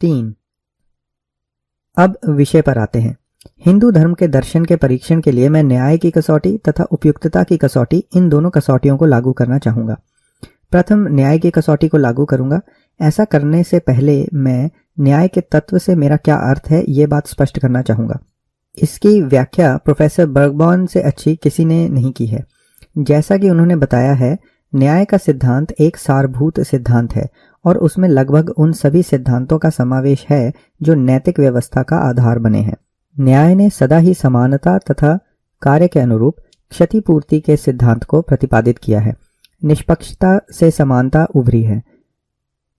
तीन। अब विषय पर आते हैं। हिंदू धर्म के दर्शन के परीक्षण के लिए मैं न्याय की कसौटी तथा उपयुक्तता की कसौटी इन दोनों कसौटियों को लागू करना चाहूँगा। प्रथम, न्याय की कसौटी को लागू करूँगा। ऐसा करने से पहले मैं न्याय के तत्व से मेरा क्या अर्थ है, ये बात स्पष्ट करना चाहूँगा। इसकी व्याख्या प्रोफेसर बर्गबॉन से अच्छी किसी ने नहीं की है। जैसा कि उन्होंने बताया है, न्याय का सिद्धांत एक सारभूत सिद्धांत है और उसमें लगभग उन सभी सिद्धांतों का समावेश है जो नैतिक व्यवस्था का आधार बने हैं। न्याय ने सदा ही समानता तथा कार्य के अनुरूप क्षतिपूर्ति के सिद्धांत को प्रतिपादित किया है। निष्पक्षता से समानता उभरी है।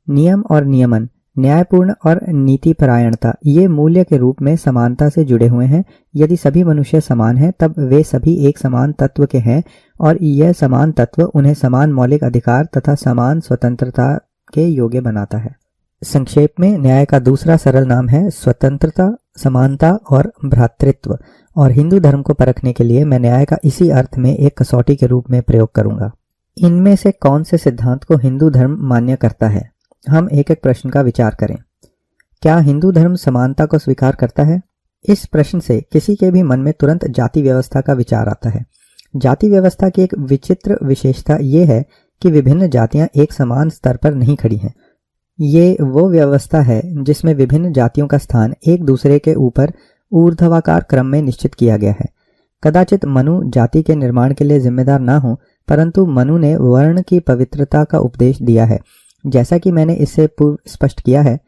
नियम और नियमन, न्यायपूर्ण और नीतिपरायणता, ये मूल्य के रूप में समानता से जुड़े हुए हैं। यदि सभी मनुष्य समान हैं, तब वे सभी एक समान तत्व के हैं, और यह समान तत्व उन्हें समान मौलिक अधिकार तथा समान स्वतंत्रता के योग्य बनाता है। संक्षेप में, न्याय का दूसरा सरल नाम है स्वतंत्रता, समानता और भ्रातृत्व, और हिंदू धर्म को परखने के लिए मैं न्याय का इसी अर्थ में एक कसौटी के रूप में प्रयोग करूँगा। इनमें से कौन से सिद्धांत को हिंदू धर्म मान्य करता है? हम एक एक प्रश्न का विचार करें। क्या हिंदू धर्म समानता को स्वीकार करता है? इस प्रश्न से किसी के भी मन में तुरंत जाति व्यवस्था का विचार आता है। जाति व्यवस्था की एक विचित्र विशेषता यह है कि विभिन्न जातियाँ एक समान स्तर पर नहीं खड़ी हैं। ये वो व्यवस्था है जिसमें विभिन्न जातियों का स्थान एक दूसरे के ऊपर ऊर्ध्वाकार क्रम में निश्चित किया गया है। कदाचित मनु जाति के निर्माण के लिए जिम्मेदार ना हो, परंतु मनु ने वर्ण की पवित्रता का उपदेश दिया है। जैसा कि मैंने इससे पूर्व स्पष्ट किया है,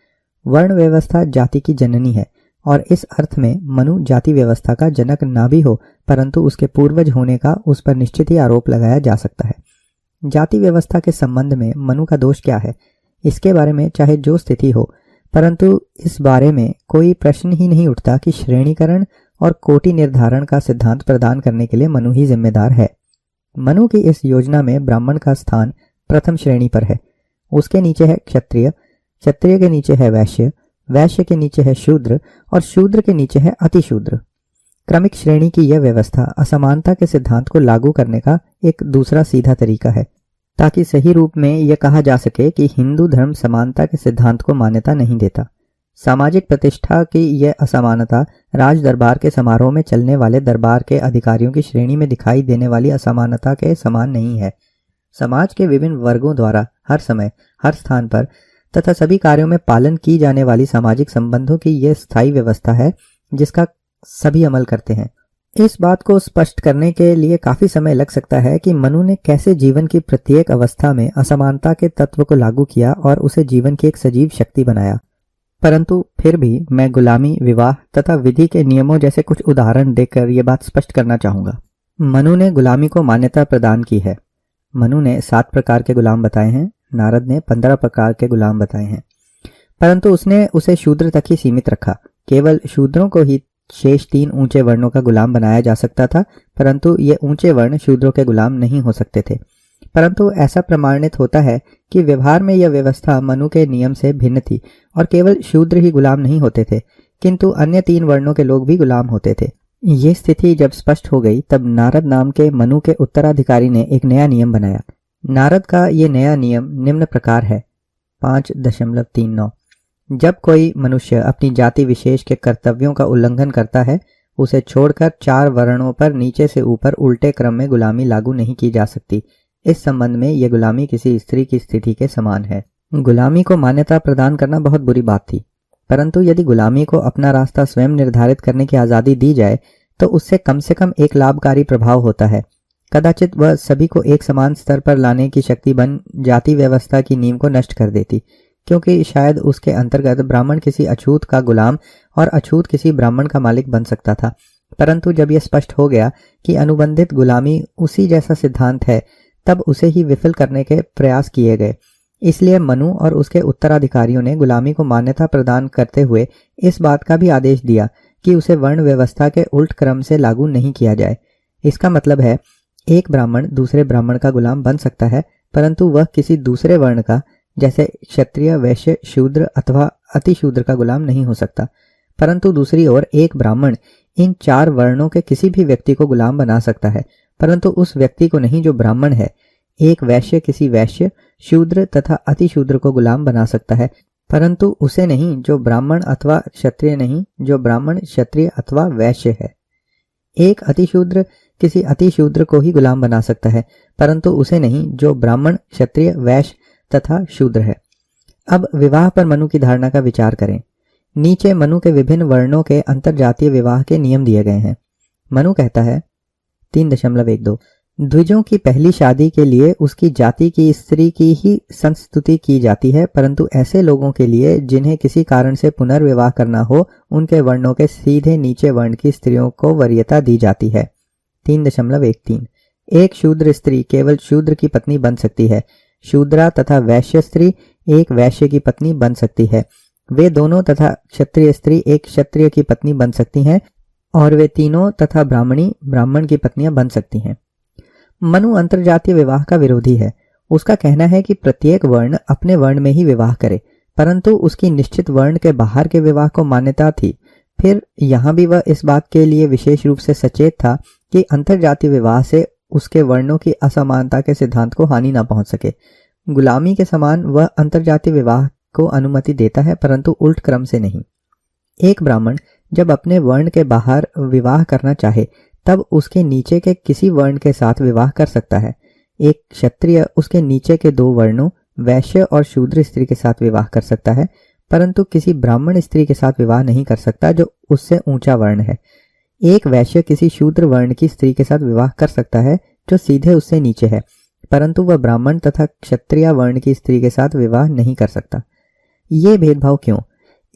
वर्ण व्यवस्था जाति की जननी है, और इस अर्थ में मनु जाति व्यवस्था का जनक ना भी हो, परंतु उसके पूर्वज होने का उस पर निश्चित ही आरोप लगाया जा सकता है। जाति व्यवस्था के संबंध में मनु का दोष क्या है? इसके बारे में चाहे जो स्थिति हो, परंतु इस बारे में कोई प्रश्न ही नहीं उठता कि श्रेणीकरण और कोटि निर्धारण का सिद्धांत प्रदान करने के लिए मनु ही जिम्मेदार है। मनु की इस योजना में ब्राह्मण का स्थान प्रथम श्रेणी पर है। उसके नीचे है क्षत्रिय क्षत्रिय के नीचे है वैश्य वैश्य के नीचे है शूद्र और शूद्र के नीचे है अतिशूद्र। क्रमिक श्रेणी की यह व्यवस्था असमानता के सिद्धांत को लागू करने का एक दूसरा सीधा तरीका है। ताकि सही रूप में यह कहा जा सके कि हिंदू धर्म समानता के सिद्धांत को मान्यता नहीं देता। सामाजिक प्रतिष्ठा की यह असमानता राज दरबार के समारोह में चलने वाले दरबार के अधिकारियों की श्रेणी में दिखाई देने वाली असमानता के समान नहीं है। समाज के विभिन्न वर्गों द्वारा हर समय, हर स्थान पर तथा सभी कार्यों में पालन की जाने वाली सामाजिक संबंधों की यह स्थायी व्यवस्था है, जिसका सभी अमल करते हैं। इस बात को स्पष्ट करने के लिए काफ़ी समय लग सकता है कि मनु ने कैसे जीवन की प्रत्येक अवस्था में असमानता के तत्व को लागू किया और उसे जीवन की एक सजीव शक्ति बनाया। परंतु फिर भी मैं गुलामी, विवाह तथा विधि के नियमों जैसे कुछ उदाहरण देकर यह बात स्पष्ट करना चाहूँगा। मनु ने गुलामी को मान्यता प्रदान की है। मनु ने सात प्रकार के गुलाम बताए हैं, नारद ने पंद्रह प्रकार के गुलाम बताए हैं। परंतु उसने उसे शूद्र तक ही सीमित रखा, केवल शूद्रों को ही शेष तीन ऊँचे वर्णों का गुलाम बनाया जा सकता था, परंतु ये ऊँचे वर्ण शूद्रों के गुलाम नहीं हो सकते थे। परंतु ऐसा प्रमाणित होता है कि व्यवहार में यह व्यवस्था मनु के नियम से भिन्न थी और केवल शूद्र ही गुलाम नहीं होते थे, किंतु अन्य तीन वर्णों के लोग भी गुलाम होते थे। ये स्थिति जब स्पष्ट हो गई, तब नारद नाम के मनु के उत्तराधिकारी ने एक नया नियम बनाया। नारद का ये नया नियम निम्न प्रकार है। पाँच दशमलव तीन नौ। जब कोई मनुष्य अपनी जाति विशेष के कर्तव्यों का उल्लंघन करता है, उसे छोड़कर चार वर्णों पर नीचे से ऊपर उल्टे क्रम में गुलामी लागू नहीं की जा सकती। इस संबंध में यह गुलामी किसी स्त्री की स्थिति के समान है। गुलामी को मान्यता प्रदान करना बहुत बुरी बात थी। परंतु यदि गुलामी को अपना रास्ता स्वयं निर्धारित करने की आज़ादी दी जाए तो उससे कम से कम एक लाभकारी प्रभाव होता है। कदाचित वह सभी को एक समान स्तर पर लाने की शक्ति बन जाति व्यवस्था की नींव को नष्ट कर देती। क्योंकि शायद उसके अंतर्गत ब्राह्मण किसी अछूत का गुलाम और अछूत किसी ब्राह्मण का मालिक बन सकता था। परंतु जब यह स्पष्ट हो गया कि अनुबंधित गुलामी उसी जैसा सिद्धांत है, तब उसे ही विफल करने के प्रयास किए गए। इसलिए मनु और उसके उत्तराधिकारियों ने गुलामी को मान्यता प्रदान करते हुए इस बात का भी आदेश दिया कि उसे वर्ण व्यवस्था के उल्ट क्रम से लागू नहीं किया जाए। इसका मतलब है, एक ब्राह्मण दूसरे ब्राह्मण का गुलाम बन सकता है, परंतु वह किसी दूसरे वर्ण का जैसे क्षत्रिय, वैश्य, शूद्र अथवा अतिशूद्र का गुलाम नहीं हो सकता। परंतु दूसरी ओर एक ब्राह्मण इन चार वर्णों के किसी भी व्यक्ति को गुलाम बना सकता है। परंतु उस व्यक्ति को नहीं जो ब्राह्मण है। एक वैश्य, किसी वैश्य, शूद्र तथा अतिशूद्र को गुलाम बना सकता है। परंतु उसे नहीं जो ब्राह्मण अथवा क्षत्रिय नहीं, जो ब्राह्मण, क्षत्रिय अथवा वैश्य है। एक अतिशूद्र, किसी अतिशूद्र को ही गुलाम बना सकता है। परंतु उसे नहीं जो ब्राह्मण, क्षत्रिय, वैश्य तथा शूद्र है। अब विवाह पर मनु की धारणा का विचार करें। नीचे मनु के विभिन्न वर्णों के अंतर जातीय विवाह के नियम दिए गए हैं। मनु कहता है, तीन दशमलव एक दो, द्विजों की पहली शादी के लिए उसकी जाति की स्त्री की ही संस्तुति की जाती है, परंतु ऐसे लोगों के लिए जिन्हें किसी कारण से पुनर्विवाह करना हो, उनके वर्णों के सीधे नीचे वर्ण की स्त्रियों को वरीयता दी जाती है। तीन दशमलव एक तीन, एक शूद्र स्त्री केवल शूद्र की पत्नी बन सकती है शूद्रा तथा वैश्य स्त्री एक वैश्य की पत्नी बन सकती है। वे दोनों तथा क्षत्रिय स्त्री एक क्षत्रिय की पत्नी बन सकती हैं और वे तीनों तथा ब्राह्मणी ब्राह्मण की पत्नियाँ बन सकती हैं। मनु अंतरजातीय विवाह का विरोधी है। उसका कहना है कि प्रत्येक वर्ण अपने वर्ण में ही विवाह करे, परंतु उसकी निश्चित वर्ण के बाहर के विवाह को मान्यता थी। फिर यहाँ भी वह इस बात के लिए विशेष रूप से सचेत था कि अंतरजातीय विवाह से उसके वर्णों की असमानता के सिद्धांत को हानि न पहुँच सके। गुलामी के समान वह अंतरजातीय विवाह को अनुमति देता है, परंतु उल्ट क्रम से नहीं। एक ब्राह्मण जब अपने वर्ण के बाहर विवाह करना चाहे, तब उसके नीचे के किसी वर्ण के साथ विवाह कर सकता है। एक क्षत्रिय उसके नीचे के दो वर्णों, वैश्य और शूद्र स्त्री के साथ विवाह कर सकता है, परंतु किसी ब्राह्मण स्त्री के साथ विवाह नहीं कर सकता जो उससे ऊँचा वर्ण है। एक वैश्य किसी शूद्र वर्ण की स्त्री के साथ विवाह कर सकता है, जो सीधे उससे नीचे है, परंतु वह ब्राह्मण तथा क्षत्रिय वर्ण की स्त्री के साथ विवाह नहीं कर सकता। ये भेदभाव क्यों?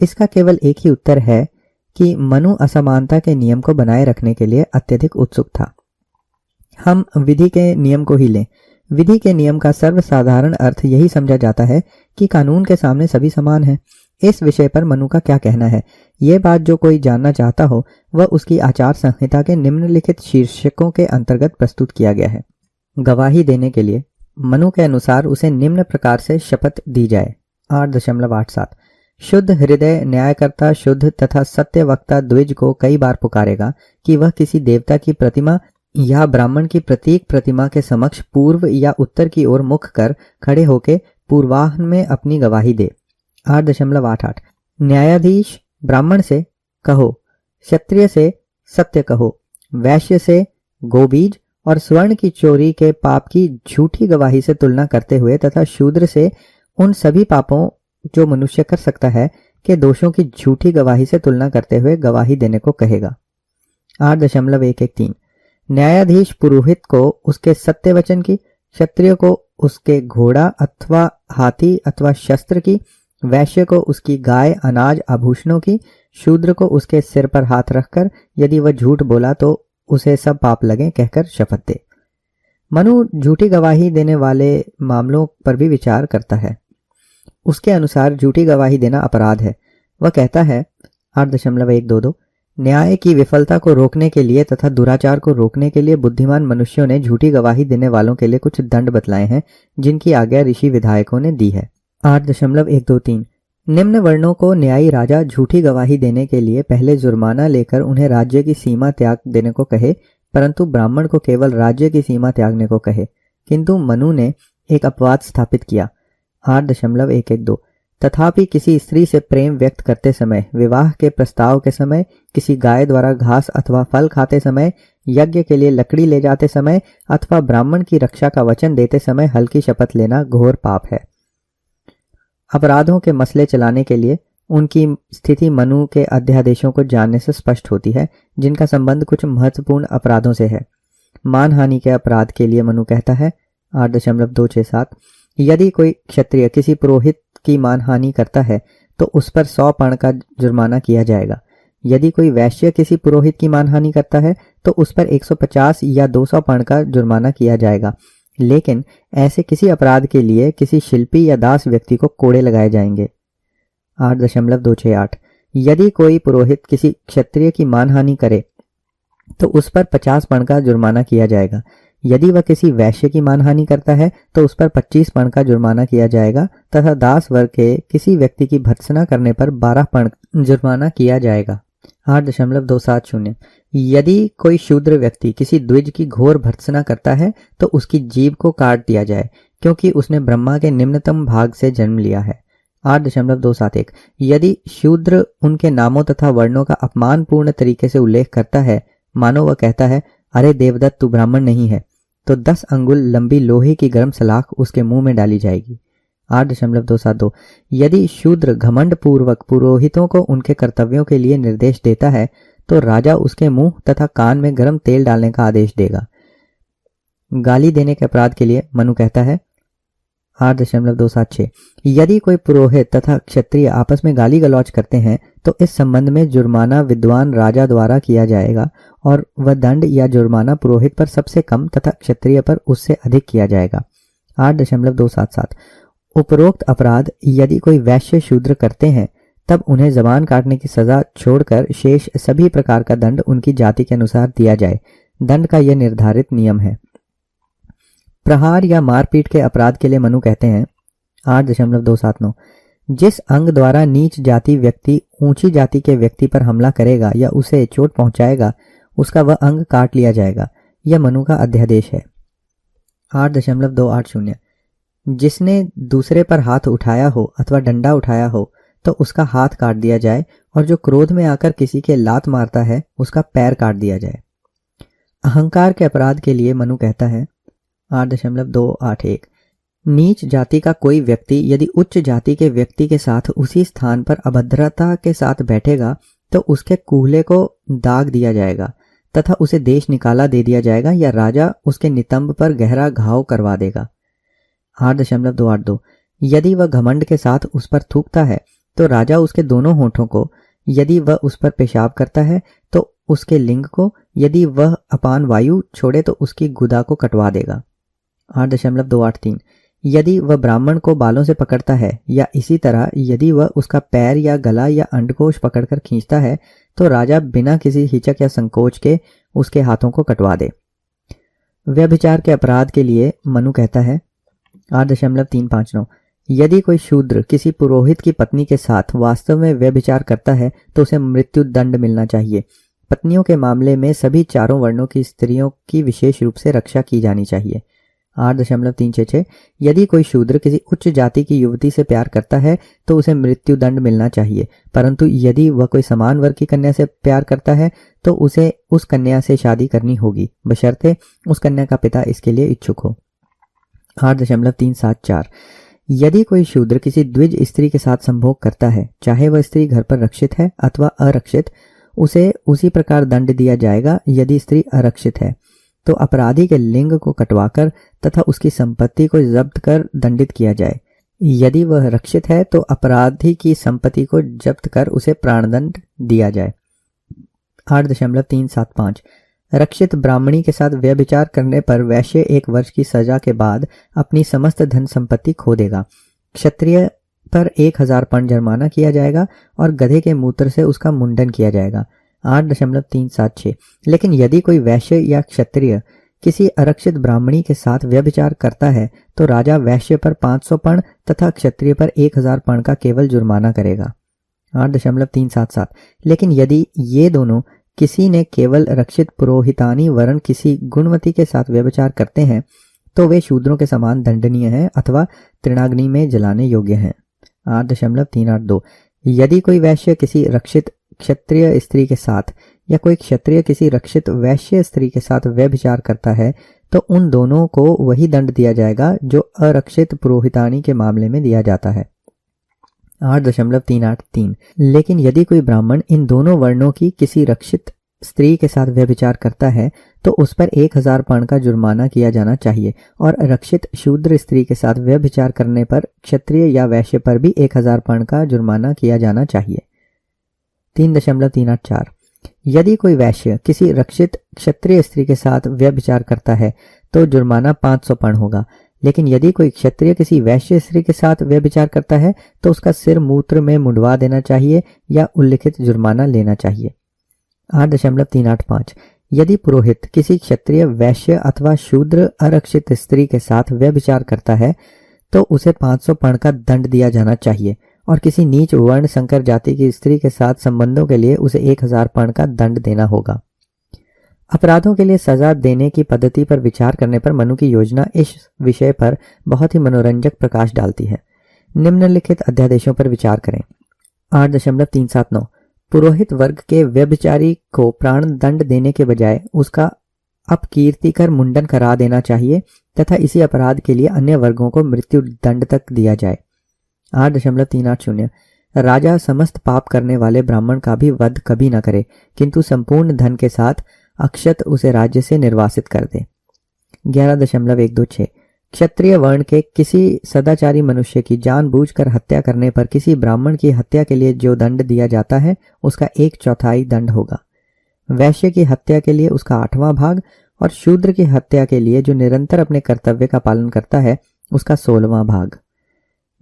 इसका केवल एक ही उत्तर है कि मनु असमानता के नियम को बनाए रखने के लिए अत्यधिक उत्सुक था। हम विधि के नियम को ही लें। विधि के नियम का सर्वसाधारण अर्थ यही समझा जाता है कि कानून के सामने सभी समान हैं। इस विषय पर मनु का क्या कहना है? ये बात जो कोई जानना चाहता हो, वह उसकी आचार संहिता के निम्नलिखित शीर्षकों के अंतर्गत प्रस्तुत किया गया है। गवाही देने के लिए मनु के अनुसार उसे निम्न प्रकार से शपथ दी जाए। आठ दशमलव आठ सात। शुद्ध हृदय न्यायकर्ता, शुद्ध तथा सत्य वक्ता द्विज को कई बार पुकारेगा कि वह किसी देवता की प्रतिमा या ब्राह्मण की प्रतीक प्रतिमा के समक्ष पूर्व या उत्तर की ओर मुख कर खड़े होकर पूर्वाहन में अपनी गवाही दे। आठ दशमलव आठ आठ। न्यायाधीश ब्राह्मण से कहो, क्षत्रिय से सत्य कहो, वैश्य से गोबीज और स्वर्ण की चोरी के पाप की झूठी गवाही से तुलना करते हुए तथा शूद्र से उन सभी पापों जो मनुष्य कर सकता है के दोषों की झूठी गवाही से तुलना करते हुए गवाही देने को कहेगा। आठ दशमलव एक एक तीन। न्यायाधीश पुरोहित को उसके सत्य वचन की, क्षत्रिय को उसके घोड़ा अथवा हाथी अथवा शस्त्र की वैश्य को उसकी गाय, अनाज, आभूषणों की, शूद्र को उसके सिर पर हाथ रखकर यदि वह झूठ बोला तो उसे सब पाप लगे कहकर शपथ दे। मनु झूठी गवाही देने वाले मामलों पर भी विचार करता है। उसके अनुसार झूठी गवाही देना अपराध है। वह कहता है, आठ दशमलव एक दो दो, न्याय की विफलता को रोकने के लिए तथा दुराचार को रोकने के लिए बुद्धिमान मनुष्यों ने झूठी गवाही देने वालों के लिए कुछ दंड बतलाए हैं, जिनकी आज्ञा ऋषि विधायकों ने दी है। आठ दशमलव एक दो तीन। निम्न वर्णों को न्यायी राजा झूठी गवाही देने के लिए पहले जुर्माना लेकर उन्हें राज्य की सीमा त्याग देने को कहे, परंतु ब्राह्मण को केवल राज्य की सीमा त्यागने को कहे। किंतु मनु ने एक अपवाद स्थापित किया। आठ दशमलव एक एक दो। तथापि किसी स्त्री से प्रेम व्यक्त करते समय, विवाह के प्रस्ताव के समय, किसी गाय द्वारा घास अथवा फल खाते समय, यज्ञ के लिए लकड़ी ले जाते समय अथवा ब्राह्मण की रक्षा का वचन देते समय हल्की शपथ लेना घोर पाप है। अपराधों के मसले चलाने के लिए उनकी स्थिति मनु के अध्यादेशों को जानने से स्पष्ट होती है, जिनका संबंध कुछ महत्वपूर्ण अपराधों से है। मानहानि के अपराध के लिए मनु कहता है, आठ दशमलव दो छह सात, यदि कोई क्षत्रिय किसी पुरोहित की मानहानि करता है तो उस पर सौ पण का जुर्माना किया जाएगा। यदि कोई वैश्य किसी पुरोहित की मानहानि करता है तो उस पर 150 या 200 पण का जुर्माना किया जाएगा। लेकिन ऐसे किसी अपराध के लिए किसी शिल्पी या दास व्यक्ति को कोड़े लगाए जाएँगे। आठ दशमलव दो छह आठ। यदि कोई पुरोहित किसी क्षत्रिय की मानहानि करे तो उस पर पचास पण का जुर्माना किया जाएगा। यदि वह किसी वैश्य की मानहानि करता है तो उस पर 25 पण का जुर्माना किया जाएगा, तथा दास वर्ग के किसी व्यक्ति की भर्सना करने पर 12 पण जुर्माना किया जाएगा। आठ दशमलव दो सात शून्य। यदि कोई शूद्र व्यक्ति किसी द्विज की घोर भर्सना करता है तो उसकी जीव को काट दिया जाए, क्योंकि उसने ब्रह्मा के निम्नतम भाग से जन्म लिया है। आठ दशमलव दो सात एक। यदि शूद्र उनके नामों तथा वर्णों का अपमानपूर्ण तरीके से उल्लेख करता है, मानो वह कहता है, अरे देवदत्त, तू ब्राह्मण नहीं है तो दस अंगुल लंबी लोहे की गर्म सलाख उसके मुँह में डाली जाएगी। आठ दशमलव दो सात दो। यदि शूद्र घमंड पूर्वक पुरोहितों को उनके कर्तव्यों के लिए निर्देश देता है तो राजा उसके मुँह तथा कान में गर्म तेल डालने का आदेश देगा। गाली देने के अपराध के लिए मनु कहता है, आठ दशमलव दो सात छह, यदि कोई पुरोहित तथा क्षत्रिय आपस में गाली गलौच करते हैं तो इस संबंध में जुर्माना विद्वान राजा द्वारा किया जाएगा और वह दंड या जुर्माना पुरोहित पर सबसे कम तथा क्षत्रिय पर उससे अधिक किया जाएगा। आठ दशमलव दो सात सात, उपरोक्त अपराध यदि कोई वैश्य शूद्र करते हैं तब उन्हें जबान काटने की सजा छोड़कर शेष सभी प्रकार का दंड उनकी जाति के अनुसार दिया जाए। दंड का यह निर्धारित नियम है। प्रहार या मारपीट के अपराध के लिए मनु कहते हैं, आठ दशमलव दो सात नौ, जिस अंग द्वारा नीच जाति व्यक्ति ऊँची जाति के व्यक्ति पर हमला करेगा या उसे चोट पहुंचाएगा, उसका वह अंग काट लिया जाएगा। यह मनु का अध्यादेश है। आठ दशमलव दो आठ शून्य, जिसने दूसरे पर हाथ उठाया हो अथवा डंडा उठाया हो तो उसका हाथ काट दिया जाए और जो क्रोध में आकर किसी के लात मारता है, उसका पैर काट दिया जाए। अहंकार के अपराध के लिए मनु कहता है, आठ दशमलव दो आठ एक, नीच जाति का कोई व्यक्ति यदि उच्च जाति के व्यक्ति के साथ उसी स्थान पर अभद्रता के साथ बैठेगा तो उसके कूल्हे को दाग दिया जाएगा तथा उसे देश निकाला दे दिया जाएगा या राजा उसके नितंब पर गहरा घाव करवा देगा। आठ दशमलव दो आठ दो, यदि वह घमंड के साथ उस पर थूकता है तो राजा उसके दोनों होठों को, यदि वह उस पर पेशाब करता है तो उसके लिंग को, यदि वह अपान वायु छोड़े तो उसकी गुदा को कटवा देगा। आठ दशमलव दो आठ तीन। यदि वह ब्राह्मण को बालों से पकड़ता है, या इसी तरह यदि वह उसका पैर या गला या अंडकोश पकड़कर खींचता है तो राजा बिना किसी हिचक या संकोच के उसके हाथों को कटवा दे। व्यभिचार के अपराध के लिए मनु कहता है, आठ दशमलव तीन पाँच नौ। यदि कोई शूद्र किसी पुरोहित की पत्नी के साथ वास्तव में व्यभिचार करता है तो उसे मृत्यु दंड मिलना चाहिए। पत्नियों के मामले में सभी चारों वर्णों की स्त्रियों की विशेष रूप से रक्षा की जानी चाहिए। आठ दशमलव तीन छह छह, यदि कोई शूद्र किसी उच्च जाति की युवती से प्यार करता है तो उसे मृत्यु दंड मिलना चाहिए। परंतु यदि वह कोई समान वर्ग की कन्या से प्यार करता है तो उसे उस कन्या से शादी करनी होगी। बशर्ते उस कन्या का पिता इसके लिए इच्छुक हो। आठ दशमलव तीन सात चार यदि कोई शूद्र किसी द्विज स्त्री के साथ संभोग करता है, चाहे वह स्त्री घर पर रक्षित है अथवा अरक्षित, उसे उसी प्रकार दंड दिया जाएगा यदि स्त्री अरक्षित है। तो अपराधी के लिंग को कटवाकर तथा उसकी संपत्ति को जब्त कर दंडित किया जाए। यदि वह रक्षित है तो अपराधी की संपत्ति को जब्त कर उसे प्राणदंड दिया जाए। आठ दशमलव तीन सात पाँच। रक्षित ब्राह्मणी के साथ व्यभिचार करने पर वैश्य एक वर्ष की सजा के बाद अपनी समस्त धन संपत्ति खो देगा। क्षत्रिय पर एक हज़ार पण जुर्माना किया जाएगा और गधे के मूत्र से उसका मुंडन किया जाएगा। आठ दशमलव तीन सात छह। लेकिन यदि कोई वैश्य या क्षत्रिय किसी आरक्षित ब्राह्मणी के साथ व्यभिचार करता है तो राजा वैश्य पर 500 पण तथा क्षत्रिय पर 1000 पण का केवल जुर्माना करेगा। आठ दशमलव तीन सात सात। लेकिन यदि ये दोनों किसी ने केवल रक्षित पुरोहितानी वरण किसी गुणवती के साथ व्यवचार करते हैं तो वे शूद्रों के समान दंडनीय हैं अथवा तृणाग्नि में जलाने योग्य हैं। आठ दशमलव तीन आठ दो। यदि कोई वैश्य किसी रक्षित क्षत्रिय स्त्री के साथ या कोई क्षत्रिय किसी रक्षित वैश्य स्त्री के साथ व्यभिचार करता है तो उन दोनों को वही दंड दिया जाएगा जो अरक्षित पुरोहितानी के मामले में दिया जाता है। आठ दशमलव तीन आठ तीन। लेकिन यदि कोई ब्राह्मण इन दोनों वर्णों की किसी रक्षित स्त्री के साथ व्यभिचार करता है तो उस पर एक हज़ार पण का जुर्माना किया जाना चाहिए, और रक्षित शूद्र स्त्री के साथ व्यभिचार करने पर क्षत्रिय या वैश्य पर भी एक हज़ार पण का जुर्माना किया जाना चाहिए। तीन दशमलव तीन आठ चार। यदि कोई वैश्य किसी रक्षित क्षत्रिय स्त्री के साथ व्यभिचार करता है तो जुर्माना पाँच सौ पण होगा। लेकिन यदि कोई क्षत्रिय किसी वैश्य स्त्री के साथ व्यभिचार करता है तो उसका सिर मूत्र में मुंडवा देना चाहिए या उल्लिखित जुर्माना लेना चाहिए। आठ दशमलव तीन आठ पाँच। यदि पुरोहित किसी क्षत्रिय, वैश्य अथवा शूद्र अरक्षित स्त्री के साथ व्यभिचार करता है तो उसे 500 पण का दंड दिया जाना चाहिए और किसी नीच वर्ण संकर जाति की स्त्री के साथ संबंधों के लिए उसे एक हज़ार पण का दंड देना होगा। अपराधों के लिए सजा देने की पद्धति पर विचार करने पर मनु की योजना इस विषय पर बहुत ही मनोरंजक प्रकाश डालती है। निम्नलिखित अध्यादेशों पर विचार करें। आठ दशमलव तीन सात नौ। पुरोहित वर्ग के व्यभिचारी को प्राण दंड देने के बजाय उसका अपकीर्तिकर मुंडन करा देना चाहिए तथा इसी अपराध के लिए अन्य वर्गों को मृत्यु दंड तक दिया जाए। आठ दशमलव तीन आठ शून्य। राजा समस्त पाप करने वाले ब्राह्मण का भी वध कभी न करे, किंतु संपूर्ण धन के साथ अक्षत उसे राज्य से निर्वासित कर दे। ग्यारह दशमलव एक दो छह। क्षत्रिय वर्ण के किसी सदाचारी मनुष्य की जानबूझकर हत्या करने पर किसी ब्राह्मण की हत्या के लिए जो दंड दिया जाता है, उसका एक चौथाई दंड होगा। वैश्य की हत्या के लिए उसका आठवां भाग और शूद्र की हत्या के लिए जो निरंतर अपने कर्तव्य का पालन करता है, उसका सोलवां भाग।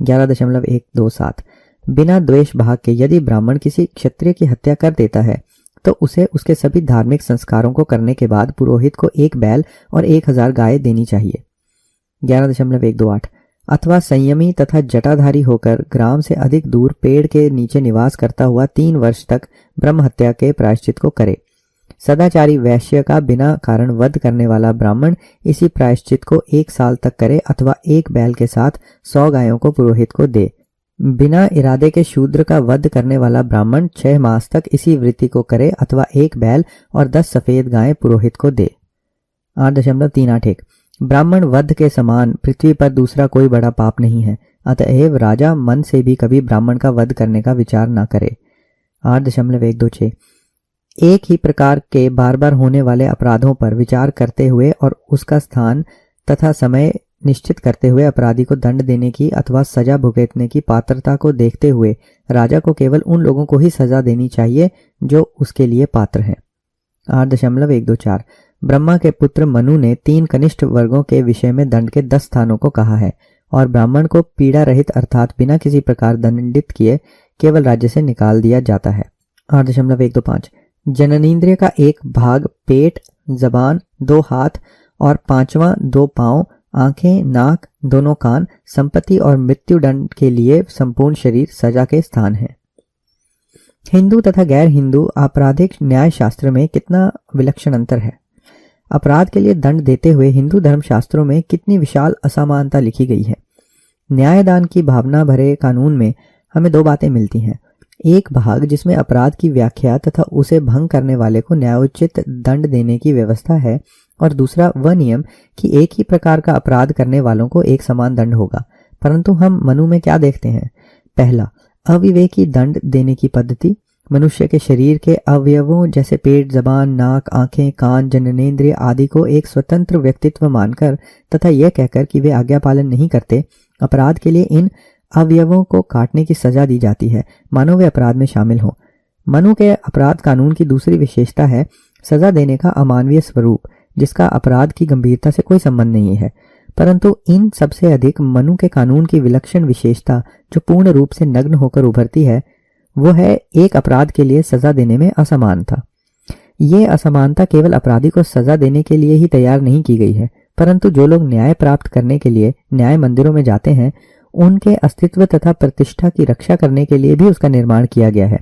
ग्यारह दशमलव एक दो सात। बिना द्वेष भाग के यदि ब्राह्मण किसी क्षत्रिय की हत्या कर देता है तो उसे उसके सभी धार्मिक संस्कारों को करने के बाद पुरोहित को एक बैल और एक हज़ार गाय देनी चाहिए। ग्यारह दशमलव एक दो आठ। अथवा संयमी तथा जटाधारी होकर ग्राम से अधिक दूर पेड़ के नीचे निवास करता हुआ तीन वर्ष तक ब्रह्म हत्या के प्रायश्चित को करे। सदाचारी वैश्य का बिना कारण वध करने वाला ब्राह्मण इसी प्रायश्चित को एक साल तक करे अथवा एक बैल के साथ सौ गायों को पुरोहित को दे। बिना इरादे के शूद्र का वध करने वाला ब्राह्मण छह मास तक इसी वृत्ति को करे अथवा एक बैल और दस सफ़ेद गायें पुरोहित को दे। आठ दशमलव तीन आठ एक। ब्राह्मण वध के समान पृथ्वी पर दूसरा कोई बड़ा पाप नहीं है। अतएव राजा मन से भी कभी ब्राह्मण का वध करने का विचार न करे। आठ दशमलव एक दो छह। एक ही प्रकार के बार बार होने वाले अपराधों पर विचार करते हुए और उसका स्थान तथा समय निश्चित करते हुए अपराधी को दंड देने की अथवा सजा भुगतने की पात्रता को देखते हुए राजा को केवल उन लोगों को ही सजा देनी चाहिए जो उसके लिए पात्र हैं। आठ दशमलव एक दो चार। ब्रह्मा के पुत्र मनु ने तीन कनिष्ठ वर्गों के विषय में दंड के दस स्थानों को कहा है और ब्राह्मण को पीड़ा रहित अर्थात बिना किसी प्रकार दंडित किए केवल राज्य से निकाल दिया जाता है। आठ दशमलव एक दो पाँच। जननेन्द्रिय का एक भाग, पेट, जबान, दो हाथ और पांचवा दो पाँव आँखें, नाक, दोनों कान, संपत्ति और मृत्यु दंड के लिए संपूर्ण शरीर सजा के स्थान है। हिंदू तथा गैर हिंदू आपराधिक न्याय शास्त्र में कितना विलक्षण अंतर है? अपराध के लिए दंड देते हुए हिंदू धर्म शास्त्रों में कितनी विशाल असमानता लिखी गई है? न्यायदान की भावना भरे कानून में हमें दो बातें मिलती हैं। एक भाग जिसमें अपराध की व्याख्या तथा उसे भंग करने वाले को न्यायोचित दंड देने की व्यवस्था है और दूसरा, वह नियम कि एक ही प्रकार का अपराध करने वालों को एक समान दंड होगा। परंतु हम मनु में क्या देखते हैं? पहला, अविवेकी दंड देने की पद्धति। मनुष्य के शरीर के अवयवों जैसे पेट, जबान, नाक, आँखें, कान, जननेन्द्रिय आदि को एक स्वतंत्र व्यक्तित्व मानकर तथा यह कहकर कि वे आज्ञा पालन नहीं करते, अपराध के लिए इन अवयवों को काटने की सजा दी जाती है। मानो वे अपराध में शामिल हों। मनु के अपराध कानून की दूसरी विशेषता है, सजा देने का अमानवीय स्वरूप। जिसका अपराध की गंभीरता से कोई संबंध नहीं है। परंतु इन सबसे अधिक मनु के कानून की विलक्षण विशेषता जो पूर्ण रूप से नग्न होकर उभरती है, वो है एक अपराध के लिए सजा देने में असमानता। ये असमानता केवल अपराधी को सजा देने के लिए ही तैयार नहीं की गई है, परंतु जो लोग न्याय प्राप्त करने के लिए न्याय मंदिरों में जाते हैं, उनके अस्तित्व तथा प्रतिष्ठा की रक्षा करने के लिए भी उसका निर्माण किया गया है।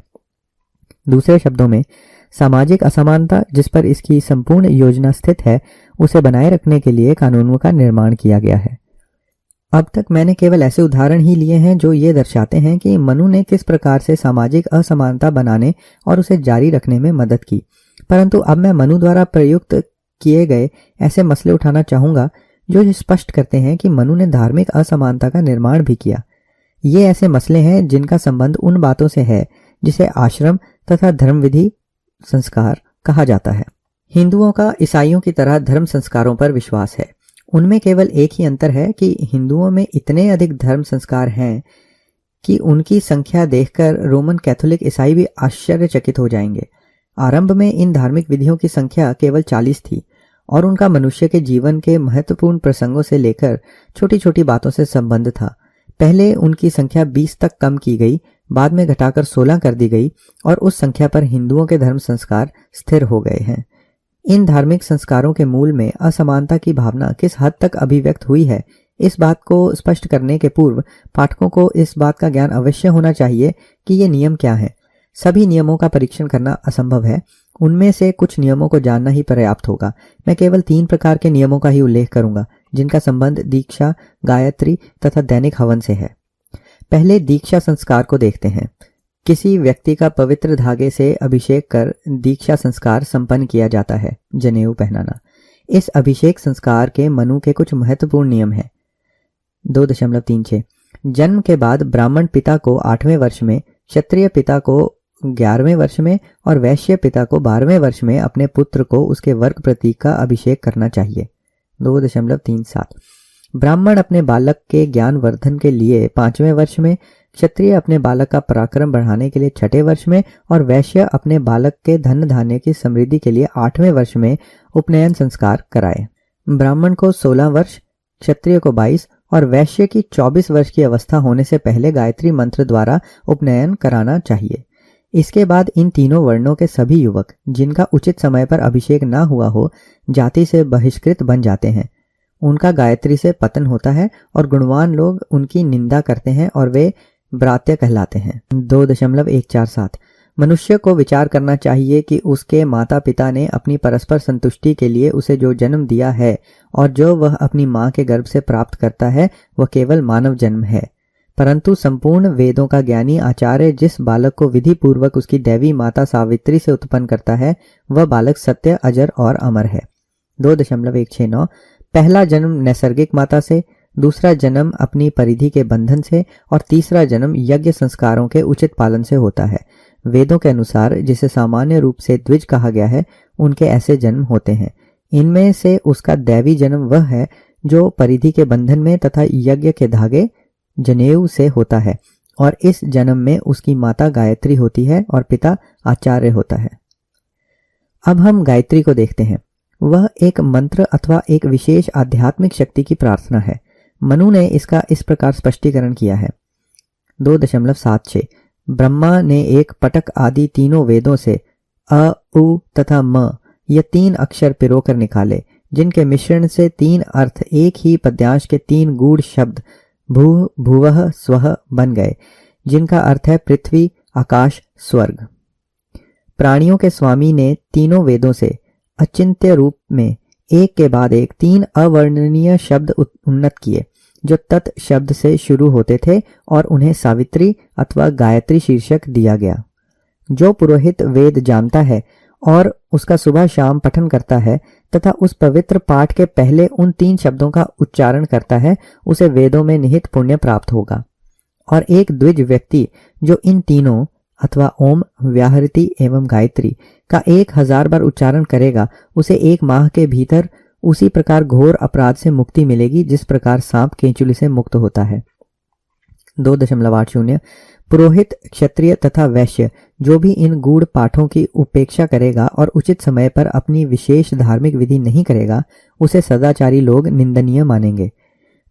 दूसरे शब्दों में सामाजिक असमानता जिस पर इसकी संपूर्ण योजना स्थित है, उसे बनाए रखने के लिए कानूनों का निर्माण किया गया है। अब तक मैंने केवल ऐसे उदाहरण ही लिए हैं जो ये दर्शाते हैं कि मनु ने किस प्रकार से सामाजिक असमानता बनाने और उसे जारी रखने में मदद की। परंतु अब मैं मनु द्वारा प्रयुक्त किए गए ऐसे मसले उठाना चाहूँगा, जो स्पष्ट करते हैं कि मनु ने धार्मिक असमानता का निर्माण भी किया। ये ऐसे मसले हैं जिनका संबंध उन बातों से है, जिसे आश्रम तथा धर्म विधि संस्कार कहा जाता है। हिंदुओं का ईसाइयों की तरह धर्म संस्कारों पर विश्वास है। उनमें केवल एक ही अंतर है कि हिंदुओं में इतने अधिक धर्म संस्कार हैं कि उनकी संख्या देखकर रोमन कैथोलिक ईसाई भी आश्चर्यचकित हो जाएँगे। आरंभ में इन धार्मिक विधियों की संख्या केवल चालीस थी और उनका मनुष्य के जीवन के महत्वपूर्ण प्रसंगों से लेकर छोटी छोटी बातों से संबंध था। पहले उनकी संख्या बीस तक कम की गई, बाद में घटाकर सोलह कर दी गई और उस संख्या पर हिंदुओं के धर्म संस्कार स्थिर हो गए हैं। इन धार्मिक संस्कारों के मूल में असमानता की भावना किस हद तक अभिव्यक्त हुई है, इस बात को स्पष्ट करने के पूर्व पाठकों को इस बात का ज्ञान अवश्य होना चाहिए कि ये नियम क्या है। सभी नियमों का परीक्षण करना असंभव है। उनमें से कुछ नियमों को जानना ही पर्याप्त होगा। मैं केवल तीन प्रकार के नियमों का ही उल्लेख करूँगा। जिनका संबंध दीक्षा, गायत्री तथा दैनिक हवन से है। पहले दीक्षा संस्कार को देखते हैं। किसी व्यक्ति का पवित्र धागे से अभिषेक कर दीक्षा संस्कार संपन्न किया जाता है, जनेऊ पहनाना। इस अभिषेक संस्कार के मनु के कुछ महत्वपूर्ण नियम हैं। दो दशमलव तीन छह। जन्म के बाद ब्राह्मण पिता को आठवें वर्ष में, क्षत्रिय पिता को ग्यारहवें वर्ष में और वैश्य पिता को बारहवें वर्ष में अपने पुत्र को उसके वर्ग प्रतीक का अभिषेक करना चाहिए। दो दशमलव तीन सात। ब्राह्मण अपने बालक के ज्ञान वर्धन के लिए पाँचवें वर्ष में, क्षत्रिय अपने बालक का पराक्रम बढ़ाने के लिए छठे वर्ष में और वैश्य अपने बालक के धन धान्य की समृद्धि के लिए आठवें वर्ष में उपनयन संस्कार कराए। ब्राह्मण को सोलह वर्ष, क्षत्रिय को बाईस और वैश्य की चौबीस वर्ष की अवस्था होने से पहले गायत्री मंत्र द्वारा उपनयन कराना चाहिए। इसके बाद इन तीनों वर्णों के सभी युवक, जिनका उचित समय पर अभिषेक न हुआ हो, जाति से बहिष्कृत बन जाते हैं। उनका गायत्री से पतन होता है और गुणवान लोग उनकी निंदा करते हैं और वे ब्रात्य कहलाते हैं। दो दशमलव एक चार सात। मनुष्य को विचार करना चाहिए कि उसके माता पिता ने अपनी परस्पर संतुष्टि के लिए उसे जो जन्म दिया है और जो वह अपनी माँ के गर्भ से प्राप्त करता है, वह केवल मानव जन्म है। परंतु संपूर्ण वेदों का ज्ञानी आचार्य जिस बालक को विधि पूर्वक उसकी देवी माता सावित्री से उत्पन्न करता है, वह बालक सत्य, अजर और अमर है। दो दशमलव एक छह नौ। पहला जन्म नैसर्गिक माता से, दूसरा जन्म अपनी परिधि के बंधन से और तीसरा जन्म यज्ञ संस्कारों के उचित पालन से होता है। वेदों के अनुसार जिसे सामान्य रूप से द्विज कहा गया है, उनके ऐसे जन्म होते हैं। इनमें से उसका दैवी जन्म वह है जो परिधि के बंधन में तथा यज्ञ के धागे जनेऊ से होता है, और इस जन्म में उसकी माता गायत्री होती है और पिता आचार्य होता है। अब हम गायत्री को देखते हैं। वह एक मंत्र अथवा एक विशेष आध्यात्मिक शक्ति की प्रार्थना है। मनु ने इसका इस प्रकार स्पष्टीकरण किया है। दो दशमलव सात छह। ब्रह्मा ने एक पटक आदि तीनों वेदों से अ, उ तथा म, ये तीन अक्षर पिरोकर निकाले, जिनके मिश्रण से तीन अर्थ एक ही पद्यांश के तीन गूढ़ शब्द भू, भुव, स्व बन गए, जिनका अर्थ है पृथ्वी, आकाश, स्वर्ग। प्राणियों के स्वामी ने तीनों वेदों से अचिंत्य रूप में एक के बाद एक तीन अवर्णनीय शब्द उन्नत किए, जो तत् शब्द से शुरू होते थे और उन्हें सावित्री अथवा गायत्री शीर्षक दिया गया। जो पुरोहित वेद जानता है और उसका सुबह शाम पठन करता है तथा उस पवित्र पाठ के पहले उन तीन शब्दों का उच्चारण करता है, उसे वेदों में निहित पुण्य प्राप्त होगा। और एक द्विज व्यक्ति जो इन तीनों अथवा ओम, व्याहृति एवं गायत्री का एक हज़ार बार उच्चारण करेगा, उसे एक माह के भीतर उसी प्रकार घोर अपराध से मुक्ति मिलेगी, जिस प्रकार सांप केंचुली से मुक्त होता है। दो दशमलव आठ शून्य। पुरोहित, क्षत्रिय तथा वैश्य, जो भी इन गूढ़ पाठों की उपेक्षा करेगा और उचित समय पर अपनी विशेष धार्मिक विधि नहीं करेगा, उसे सदाचारी लोग निंदनीय मानेंगे।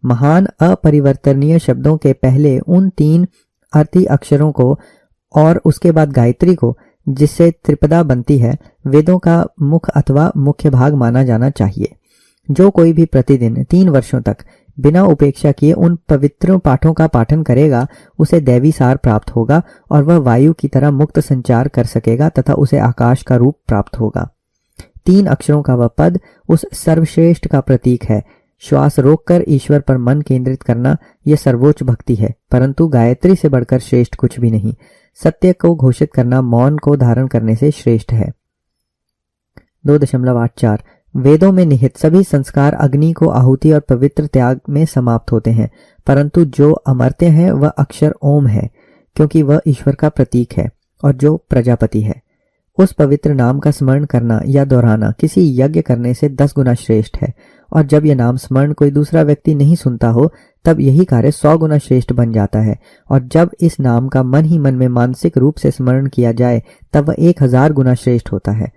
महान अपरिवर्तनीय शब्दों के पहले उन तीन अर्थी अक्षरों को और उसके बाद गायत्री को, जिससे त्रिपदा बनती है, वेदों का मुख अथवा मुख्य भाग माना जाना चाहिए। जो कोई भी प्रतिदिन तीन वर्षों तक बिना उपेक्षा किए उन पवित्र पाठों का पाठन करेगा, उसे दैवी सार प्राप्त होगा और वह वायु की तरह मुक्त संचार कर सकेगा तथा उसे आकाश का रूप प्राप्त होगा। तीन अक्षरों का वह पद उस सर्वश्रेष्ठ का प्रतीक है। श्वास रोककर ईश्वर पर मन केंद्रित करना यह सर्वोच्च भक्ति है, परंतु गायत्री से बढ़कर श्रेष्ठ कुछ भी नहीं। सत्य को घोषित करना मौन को धारण करने से श्रेष्ठ है। दो दशमलव आठ चार। वेदों में निहित सभी संस्कार अग्नि को आहुति और पवित्र त्याग में समाप्त होते हैं, परंतु जो अमर्त्य है, वह अक्षर ओम है, क्योंकि वह ईश्वर का प्रतीक है और जो प्रजापति है। उस पवित्र नाम का स्मरण करना या दोहराना किसी यज्ञ करने से दस गुना श्रेष्ठ है, और जब यह नाम स्मरण कोई दूसरा व्यक्ति नहीं सुनता हो, तब यही कार्य सौ गुना श्रेष्ठ बन जाता है, और जब इस नाम का मन ही मन में मानसिक रूप से स्मरण किया जाए, तब वह एक हज़ार गुना श्रेष्ठ होता है।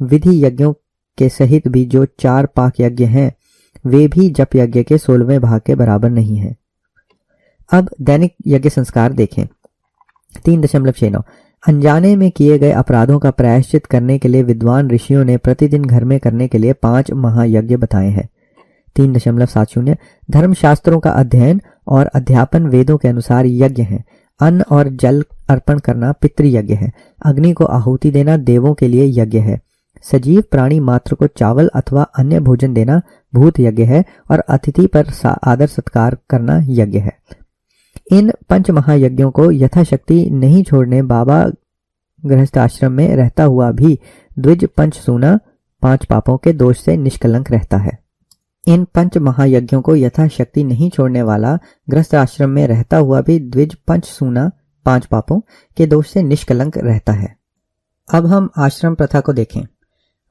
विधि यज्ञों के सहित भी जो चार पाक यज्ञ हैं, वे भी जप यज्ञ के सोलहवें भाग के बराबर नहीं है। अब दैनिक यज्ञ संस्कार देखें। तीन दशमलव छह नौ। अनजाने में किए गए अपराधों का प्रायश्चित करने के लिए विद्वान ऋषियों ने प्रतिदिन घर में करने के लिए पाँच महायज्ञ बताए हैं। तीन दशमलव सात शून्य। धर्म शास्त्रों का अध्ययन और अध्यापन वेदों के अनुसार यज्ञ है। अन्न और जल अर्पण करना पितृयज्ञ है। अग्नि को आहुति देना देवों के लिए यज्ञ है। सजीव प्राणी मात्र को चावल अथवा अन्य भोजन देना भूत यज्ञ है और अतिथि पर आदर सत्कार करना यज्ञ है। इन पंच महायज्ञों को यथाशक्ति नहीं छोड़ने बाबा गृहस्थ आश्रम में रहता हुआ भी द्विज पंच सूना पाँच पापों के दोष से निष्कलंक रहता है। इन पंच महायज्ञों को यथाशक्ति नहीं छोड़ने वाला ग्रस्त आश्रम में रहता हुआ भी द्विज पंच सूना पाँच पापों के दोष से निष्कलंक रहता है। अब हम आश्रम प्रथा को देखें।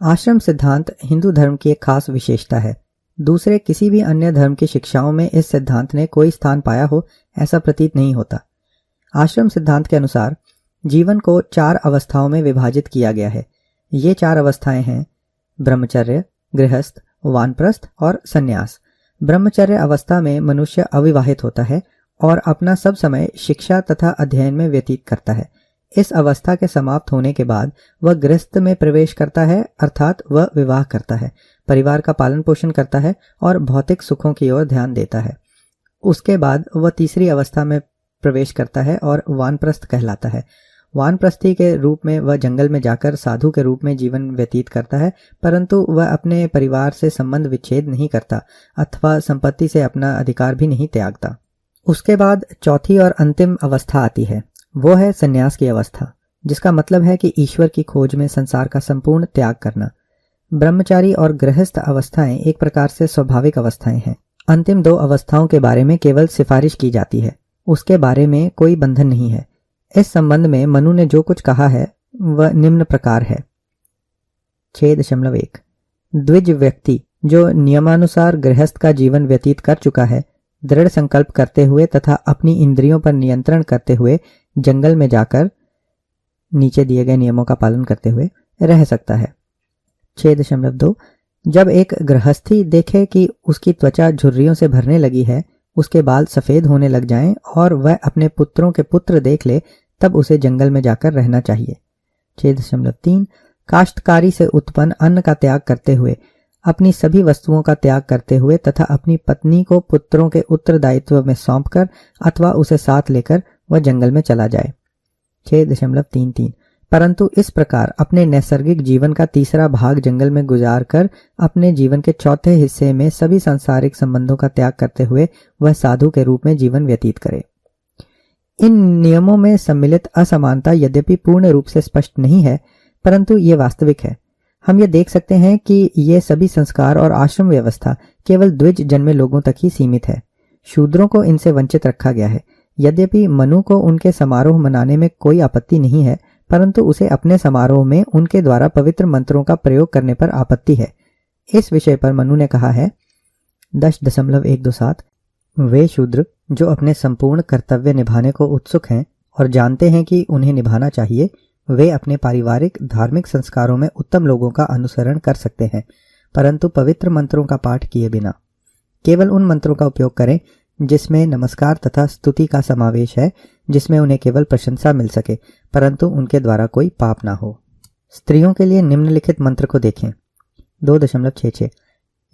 आश्रम सिद्धांत हिंदू धर्म की एक खास विशेषता है। दूसरे किसी भी अन्य धर्म की शिक्षाओं में इस सिद्धांत ने कोई स्थान पाया हो, ऐसा प्रतीत नहीं होता। आश्रम सिद्धांत के अनुसार, जीवन को चार अवस्थाओं में विभाजित किया गया है। ये चार अवस्थाएँ हैं, ब्रह्मचर्य, गृहस्थ, वानप्रस्थ और संन्यास। ब्रह्मचर्य अवस्था में मनुष्य अविवाहित होता है और अपना सब समय शिक्षा तथा अध्ययन में व्यतीत करता है। इस अवस्था के समाप्त होने के बाद वह गृहस्थ में प्रवेश करता है, अर्थात वह विवाह करता है, परिवार का पालन पोषण करता है और भौतिक सुखों की ओर ध्यान देता है। उसके बाद वह तीसरी अवस्था में प्रवेश करता है और वानप्रस्थ कहलाता है। वानप्रस्थी के रूप में वह जंगल में जाकर साधु के रूप में जीवन व्यतीत करता है, परंतु वह अपने परिवार से संबंध विच्छेद नहीं करता, अथवा संपत्ति से अपना अधिकार भी नहीं त्यागता। उसके बाद चौथी और अंतिम अवस्था आती है। वो है संन्यास की अवस्था, जिसका मतलब है कि ईश्वर की खोज में संसार का संपूर्ण त्याग करना। ब्रह्मचारी और गृहस्थ अवस्थाएँ एक प्रकार से स्वाभाविक अवस्थाएँ हैं। अंतिम दो अवस्थाओं के बारे में केवल सिफारिश की जाती है। उसके बारे में कोई बंधन नहीं है। इस संबंध में मनु ने जो कुछ कहा है, वह निम्न प्रकार है। छह दशमलव एक। द्विज व्यक्ति, जो नियमानुसार गृहस्थ का जीवन व्यतीत कर चुका है, दृढ़ संकल्प करते हुए तथा अपनी इंद्रियों पर नियंत्रण करते हुए जंगल में जाकर नीचे दिए गए नियमों का पालन करते हुए रह सकता है। छह दशमलव दो, जब एक गृहस्थी देखे कि उसकी त्वचा झुर्रियों से भरने लगी है, उसके बाल सफ़ेद होने लग जाएँ और वह अपने पुत्रों के पुत्र देख ले, तब उसे जंगल में जाकर रहना चाहिए। छह दशमलव तीन, काश्तकारी से उत्पन्न अन्न का त्याग करते हुए, अपनी सभी वस्तुओं का त्याग करते हुए तथा अपनी पत्नी को पुत्रों के उत्तरदायित्व में सौंपकर अथवा उसे साथ लेकर वह जंगल में चला जाए। छह दशमलव तीन तीन। परंतु इस प्रकार अपने नैसर्गिक जीवन का तीसरा भाग जंगल में गुजार कर अपने जीवन के चौथे हिस्से में सभी सांसारिक संबंधों का त्याग करते हुए वह साधु के रूप में जीवन व्यतीत करे। इन नियमों में सम्मिलित असमानता यद्यपि पूर्ण रूप से स्पष्ट नहीं है, परंतु ये वास्तविक है। हम ये देख सकते हैं कि ये सभी संस्कार और आश्रम व्यवस्था केवल द्विज जन्मे लोगों तक ही सीमित है। शूद्रों को इनसे वंचित रखा गया है। यद्यपि मनु को उनके समारोह मनाने में कोई आपत्ति नहीं है, परंतु उसे अपने समारोह में उनके द्वारा पवित्र मंत्रों का प्रयोग करने पर आपत्ति है। इस विषय पर मनु ने कहा है, दस दशमलव एक दो सात, वे शूद्र, जो अपने संपूर्ण कर्तव्य निभाने को उत्सुक हैं और जानते हैं कि उन्हें निभाना चाहिए, वे अपने पारिवारिक, धार्मिक संस्कारों में उत्तम लोगों का अनुसरण कर सकते हैं, परंतु पवित्र मंत्रों का पाठ किए बिना। केवल उन मंत्रों का उपयोग करें जिसमें नमस्कार तथा स्तुति का समावेश है, जिसमें उन्हें केवल प्रशंसा मिल सके, परंतु उनके द्वारा कोई पाप ना हो। स्त्रियों के लिए निम्नलिखित मंत्र को देखें। दो दशमलव छह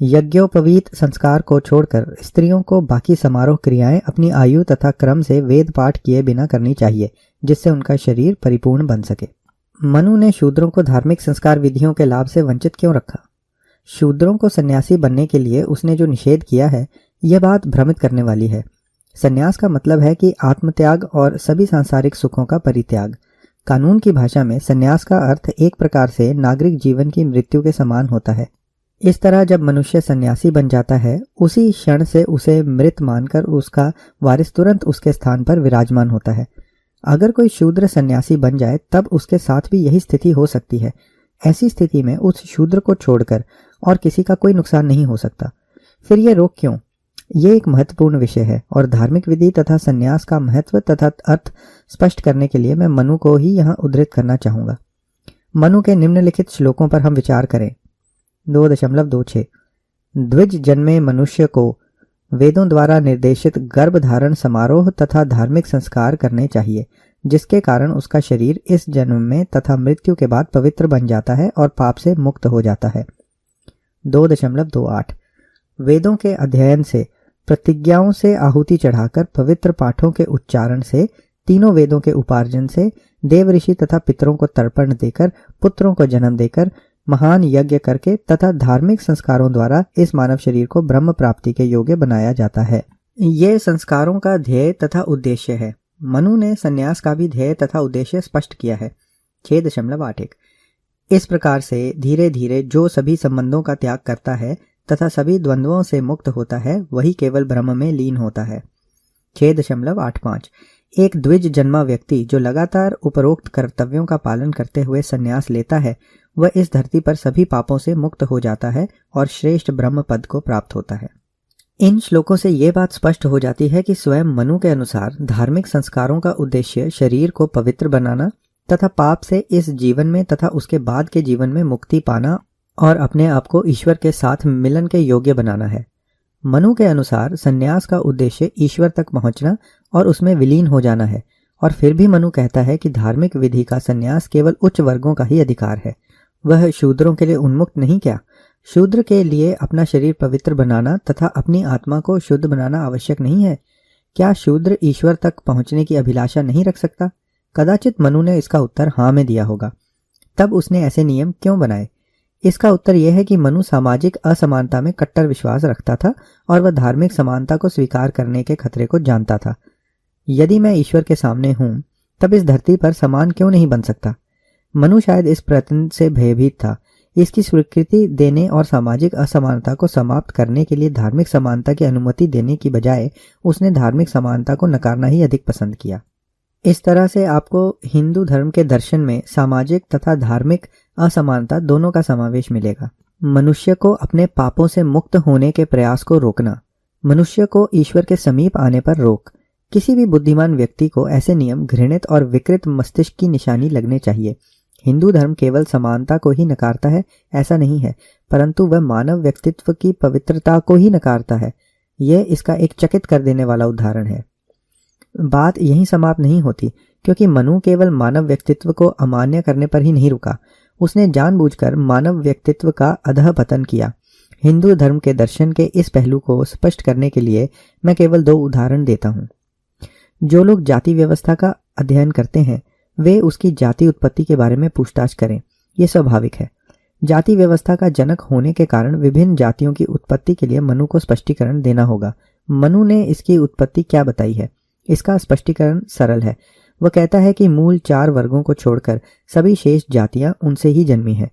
यज्ञोपवीत संस्कार को छोड़कर स्त्रियों को बाकी समारोह क्रियाएँ अपनी आयु तथा क्रम से वेद पाठ किए बिना करनी चाहिए, जिससे उनका शरीर परिपूर्ण बन सके। मनु ने शूद्रों को धार्मिक संस्कार विधियों के लाभ से वंचित क्यों रखा? शूद्रों को सन्यासी बनने के लिए उसने जो निषेध किया है यह बात भ्रमित करने वाली है। संन्यास का मतलब है कि आत्मत्याग और सभी सांसारिक सुखों का परित्याग। कानून की भाषा में संन्यास का अर्थ एक प्रकार से नागरिक जीवन की मृत्यु के समान होता है। इस तरह जब मनुष्य सन्यासी बन जाता है, उसी क्षण से उसे मृत मानकर उसका वारिस तुरंत उसके स्थान पर विराजमान होता है। अगर कोई शूद्र सन्यासी बन जाए, तब उसके साथ भी यही स्थिति हो सकती है। ऐसी स्थिति में उस शूद्र को छोड़कर और किसी का कोई नुकसान नहीं हो सकता। फिर यह रोग क्यों? ये एक महत्वपूर्ण विषय है और धार्मिक विधि तथा संन्यास का महत्व तथा अर्थ स्पष्ट करने के लिए मैं मनु को ही यहाँ उद्धृत करना चाहूँगा। मनु के निम्नलिखित श्लोकों पर हम विचार करें। दो दशमलव दो छे द्विज जन्मे मनुष्य को वेदों द्वारा निर्देशित गर्भ धारण समारोह तथा धार्मिक संस्कार करने चाहिए, जिसके कारण उसका शरीर इस जन्म में तथा मृत्यु के बाद पवित्र बन जाता है और पाप से मुक्त हो जाता है। दो दशमलव दो आठ। वेदों के अध्ययन से प्रतिज्ञाओं से आहुति चढ़ाकर पवित्र पाठों के उच्चारण से, तीनों वेदों के उपार्जन से देव ऋषि तथा पितरों को तर्पण देकर, पुत्रों को जन्म देकर, महान यज्ञ करके तथा धार्मिक संस्कारों द्वारा इस मानव शरीर को ब्रह्म प्राप्ति के योग्य बनाया जाता है। ये संस्कारों का ध्येय तथा उद्देश्य है। मनु ने संन्यास का भी ध्येय तथा उद्देश्य स्पष्ट किया है। छह दशमलव आठ एक। इस प्रकार से धीरे धीरे जो सभी संबंधों का त्याग करता है तथा सभी द्वंद्वों से मुक्त होता है, वही केवल ब्रह्म में लीन होता है। छह दशमलव आठ पाँच। एक द्विज जन्मा व्यक्ति जो लगातार उपरोक्त कर्तव्यों का पालन करते हुए संन्यास लेता है, वह इस धरती पर सभी पापों से मुक्त हो जाता है और श्रेष्ठ ब्रह्म पद को प्राप्त होता है। इन श्लोकों से यह बात स्पष्ट हो जाती है कि स्वयं मनु के अनुसार धार्मिक संस्कारों का उद्देश्य शरीर को पवित्र बनाना तथा पाप से इस जीवन में तथा उसके बाद के जीवन में मुक्ति पाना और अपने आप को ईश्वर के साथ मिलन के योग्य बनाना है। मनु के अनुसार संन्यास का उद्देश्य ईश्वर तक पहुँचना और उसमें विलीन हो जाना है। और फिर भी मनु कहता है कि धार्मिक विधि का संन्यास केवल उच्च वर्गों का ही अधिकार है। वह शूद्रों के लिए उन्मुक्त नहीं क्या? शूद्र के लिए अपना शरीर पवित्र बनाना तथा अपनी आत्मा को शुद्ध बनाना आवश्यक नहीं है। क्या शूद्र ईश्वर तक पहुँचने की अभिलाषा नहीं रख सकता? कदाचित मनु ने इसका उत्तर हाँ में दिया होगा। तब उसने ऐसे नियम क्यों बनाए? इसका उत्तर यह है कि मनु सामाजिक असमानता में कट्टर विश्वास रखता था और वह धार्मिक समानता को स्वीकार करने के खतरे को जानता था। यदि मैं ईश्वर के सामने हूँ, तब इस धरती पर समान क्यों नहीं बन सकता? मनु शायद इस प्रयत्न से भयभीत था। इसकी स्वीकृति देने और सामाजिक असमानता को समाप्त करने के लिए धार्मिक समानता की अनुमति देने की बजाय उसने धार्मिक समानता को नकारना ही अधिक पसंद किया। इस तरह से आपको हिंदू धर्म के दर्शन में सामाजिक तथा धार्मिक असमानता दोनों का समावेश मिलेगा। मनुष्य को अपने पापों से मुक्त होने के प्रयास को रोकना। मनुष्य को ईश्वर के समीप आने पर रोक। किसी भी बुद्धिमान व्यक्ति को ऐसे नियम घृणित और विकृत मस्तिष्क की निशानी लगने चाहिए। हिंदू धर्म केवल समानता को ही नकारता है, ऐसा नहीं है, परंतु वह मानव व्यक्तित्व की पवित्रता को ही नकारता है। यह इसका एक चकित कर देने वाला उदाहरण है। बात यहीं समाप्त नहीं होती, क्योंकि मनु केवल मानव व्यक्तित्व को अमान्य करने पर ही नहीं रुका। उसने जानबूझकर मानव व्यक्तित्व का अधः पतन किया। हिंदू धर्म के दर्शन के इस पहलू को स्पष्ट करने के लिए मैं केवल दो उदाहरण देता हूँ। जो लोग जाति व्यवस्था का अध्ययन करते हैं, वे उसकी जाति उत्पत्ति के बारे में पूछताछ करें। यह स्वाभाविक है। जाति व्यवस्था का जनक होने के कारण विभिन्न जातियों की उत्पत्ति के लिए मनु को स्पष्टीकरण देना होगा। मनु ने इसकी उत्पत्ति क्या बताई है? इसका स्पष्टीकरण सरल है। वह कहता है कि मूल चार वर्गों को छोड़कर सभी शेष जातियाँ उनसे ही जन्मी हैं।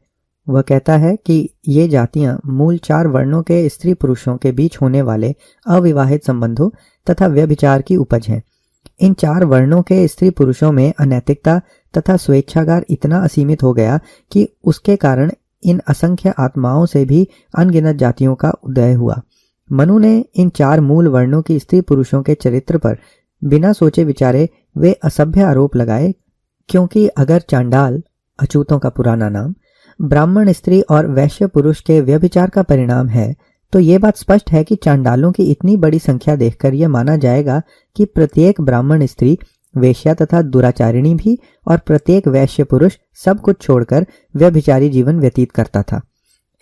वह कहता है कि ये जातियाँ मूल चार वर्णों के स्त्री पुरुषों के बीच होने वाले अविवाहित संबंधों तथा व्यभिचार की उपज हैं। इन चार वर्णों के स्त्री पुरुषों में अनैतिकता तथा स्वेच्छागार इतना असीमित हो गया कि उसके कारण इन असंख्य आत्माओं से भी अनगिनत जातियों का उदय हुआ। मनु ने इन चार मूल वर्णों की स्त्री पुरुषों के चरित्र पर बिना सोचे विचारे वे असभ्य आरोप लगाए, क्योंकि अगर चांडाल अचूतों का पुराना नाम, ब्राह्मण स्त्री और वैश्य पुरुष के व्यभिचार का परिणाम है तो ये बात स्पष्ट है कि चांडालों की इतनी बड़ी संख्या देखकर यह माना जाएगा कि प्रत्येक ब्राह्मण स्त्री, वेश्या तथा दुराचारिणी भी और प्रत्येक वैश्य पुरुष सब कुछ छोड़कर व्यभिचारी जीवन व्यतीत करता था।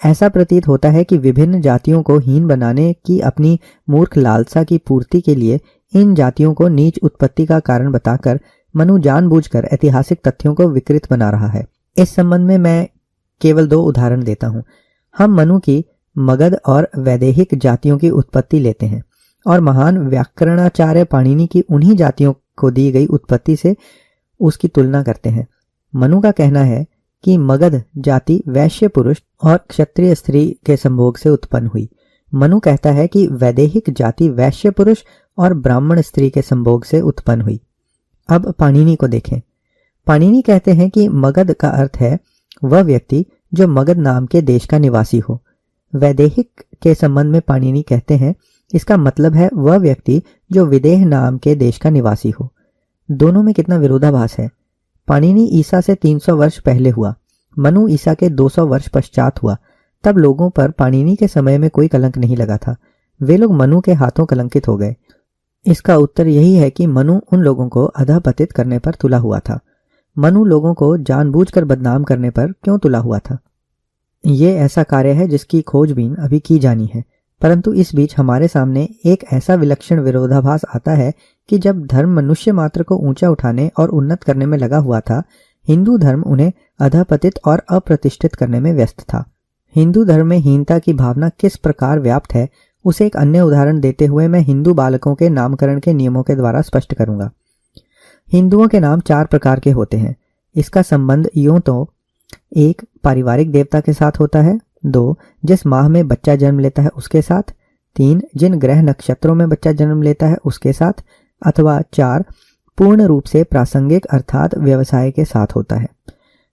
ऐसा प्रतीत होता है कि विभिन्न जातियों को हीन बनाने की अपनी मूर्ख लालसा की पूर्ति के लिए इन जातियों को नीच उत्पत्ति का कारण बताकर मनु जानबूझकर ऐतिहासिक तथ्यों को विकृत बना रहा है। इस संबंध में मैं केवल दो उदाहरण देता हूँ। हम मनु की मगध और वैदेहिक जातियों की उत्पत्ति लेते हैं और महान व्याकरणाचार्य पाणिनि की उन्हीं जातियों को दी गई उत्पत्ति से उसकी तुलना करते हैं। मनु का कहना है कि मगध जाति वैश्य पुरुष और क्षत्रिय स्त्री के संभोग से उत्पन्न हुई। मनु कहता है कि वैदेहिक जाति वैश्य पुरुष और ब्राह्मण स्त्री के संभोग से उत्पन्न हुई। अब पाणिनि को देखें। पाणिनि कहते हैं कि मगध का अर्थ है, वह व्यक्ति जो मगध नाम के देश का निवासी हो। वैदेहिक के संबंध में पाणिनि कहते हैं, इसका मतलब है वह व्यक्ति जो विदेह नाम के देश का निवासी हो। दोनों में कितना विरोधाभास है। पाणिनि ईसा से 300 वर्ष पहले हुआ, मनु ईसा के 200 वर्ष पश्चात हुआ। तब लोगों पर पाणिनि के समय में कोई कलंक नहीं लगा था। वे लोग मनु के हाथों कलंकित हो गए। इसका उत्तर यही है कि मनु उन लोगों को अधपतित करने पर तुला हुआ था। मनु लोगों को जानबूझकर बदनाम करने पर क्यों तुला हुआ था? ये ऐसा कार्य है जिसकी खोजबीन अभी की जानी है, परंतु इस बीच हमारे सामने एक ऐसा विलक्षण विरोधाभास आता है कि जब धर्म मनुष्य मात्र को ऊँचा उठाने और उन्नत करने में लगा हुआ था, हिंदू धर्म उन्हें अधपतित और अप्रतिष्ठित करने में व्यस्त था। हिंदू धर्म में हीनता की भावना किस प्रकार व्याप्त है उसे एक अन्य उदाहरण देते हुए मैं हिंदू बालकों के नामकरण के नियमों के द्वारा स्पष्ट करूँगा। हिंदुओं के नाम चार प्रकार के होते हैं। इसका संबंध यूँ तो एक, पारिवारिक देवता के साथ होता है, दो, जिस माह में बच्चा जन्म लेता है उसके साथ, तीन, जिन ग्रह नक्षत्रों में बच्चा जन्म लेता है उसके साथ, अथवा चार, पूर्ण रूप से प्रासंगिक अर्थात व्यवसाय के साथ होता है।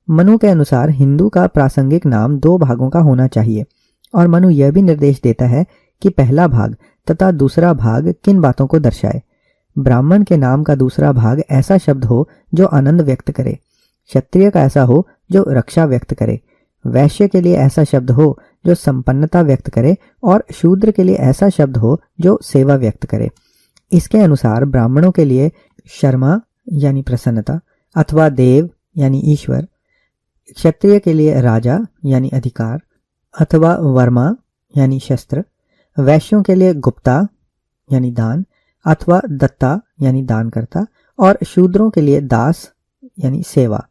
मनु के अनुसार हिंदू का प्रासंगिक नाम दो भागों का होना चाहिए, और मनु यह भी निर्देश देता है कि पहला भाग तथा दूसरा भाग किन बातों को दर्शाए। ब्राह्मण के नाम का दूसरा भाग ऐसा शब्द हो जो आनंद व्यक्त करे, क्षत्रिय का ऐसा हो जो रक्षा व्यक्त करे, वैश्य के लिए ऐसा शब्द हो जो संपन्नता व्यक्त करे और शूद्र के लिए ऐसा शब्द हो जो सेवा व्यक्त करे। इसके अनुसार ब्राह्मणों के लिए शर्मा यानी प्रसन्नता अथवा देव यानी ईश्वर, क्षत्रिय के लिए राजा यानी अधिकार अथवा वर्मा यानी शस्त्र वैश्यों के लिए गुप्ता, यानी दान, अथवा दत्ता, यानी दानकर्ता, और शूद्रों के लिए दास, यानी सेवा।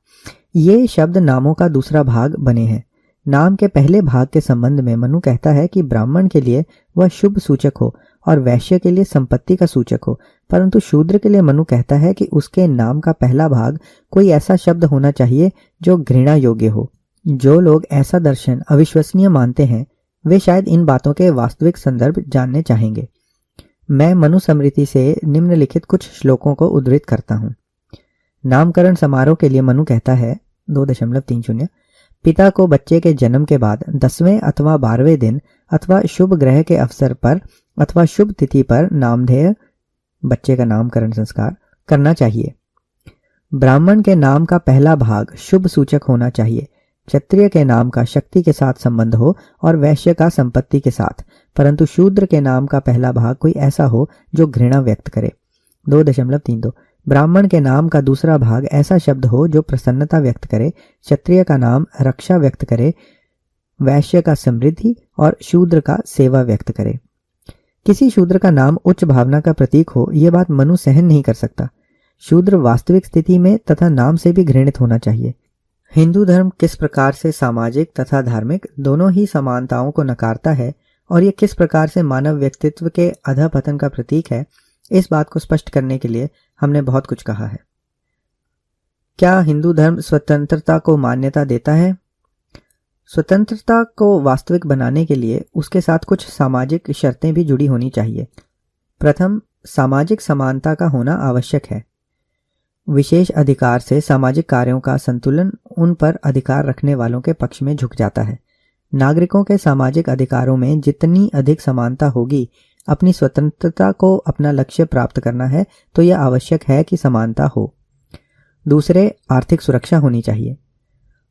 ये शब्द नामों का दूसरा भाग बने हैं। नाम के पहले भाग के संबंध में मनु कहता है कि ब्राह्मण के लिए वह शुभ सूचक हो और वैश्य के लिए संपत्ति का सूचक हो। परंतु शूद्र के लिए मनु कहता है कि उसके नाम का पहला भाग कोई ऐसा शब्द होना चाहिए जो घृणा योग्य हो। जो लोग ऐसा दर्शन अविश्वसनीय मानते हैं वे शायद इन बातों के वास्तविक संदर्भ जानने चाहेंगे। मैं मनु समृति से निम्नलिखित कुछ श्लोकों को उद्धृत करता हूँ। नामकरण समारोह के लिए मनु कहता है, दो दशमलव तीन शून्य, पिता को बच्चे के जन्म के बाद दसवें अथवा बारहवें दिन अथवा शुभ ग्रह के अवसर पर अथवा शुभ तिथि पर नामधेय बच्चे का नामकरण संस्कार करना चाहिए। ब्राह्मण के नाम का पहला भाग शुभ सूचक होना चाहिए। क्षत्रिय के नाम का शक्ति के साथ संबंध हो और वैश्य का संपत्ति के साथ, परंतु शूद्र के नाम का पहला भाग कोई ऐसा हो जो घृणा व्यक्त करे। दो दशमलव तीन दो। ब्राह्मण के नाम का दूसरा भाग ऐसा शब्द हो जो प्रसन्नता व्यक्त करे, क्षत्रिय का नाम रक्षा व्यक्त करे, वैश्य का समृद्धि और शूद्र का सेवा व्यक्त करे। किसी शूद्र का नाम उच्च भावना का प्रतीक हो यह बात मनु सहन नहीं कर सकता। शूद्र वास्तविक स्थिति में तथा नाम से भी घृणित होना चाहिए। हिंदू धर्म किस प्रकार से सामाजिक तथा धार्मिक दोनों ही समानताओं को नकारता है और यह किस प्रकार से मानव व्यक्तित्व के अधपतन का प्रतीक है, इस बात को स्पष्ट करने के लिए हमने बहुत कुछ कहा है। क्या हिंदू धर्म स्वतंत्रता को मान्यता देता है? स्वतंत्रता को वास्तविक बनाने के लिए उसके साथ कुछ सामाजिक शर्तें भी जुड़ी होनी चाहिए। प्रथम, सामाजिक समानता का होना आवश्यक है। विशेष अधिकार से सामाजिक कार्यों का संतुलन उन पर अधिकार रखने वालों के पक्ष में झुक जाता है। नागरिकों के सामाजिक अधिकारों में जितनी अधिक समानता होगी, अपनी स्वतंत्रता को अपना लक्ष्य प्राप्त करना है तो यह आवश्यक है कि समानता हो। दूसरे, आर्थिक सुरक्षा होनी चाहिए।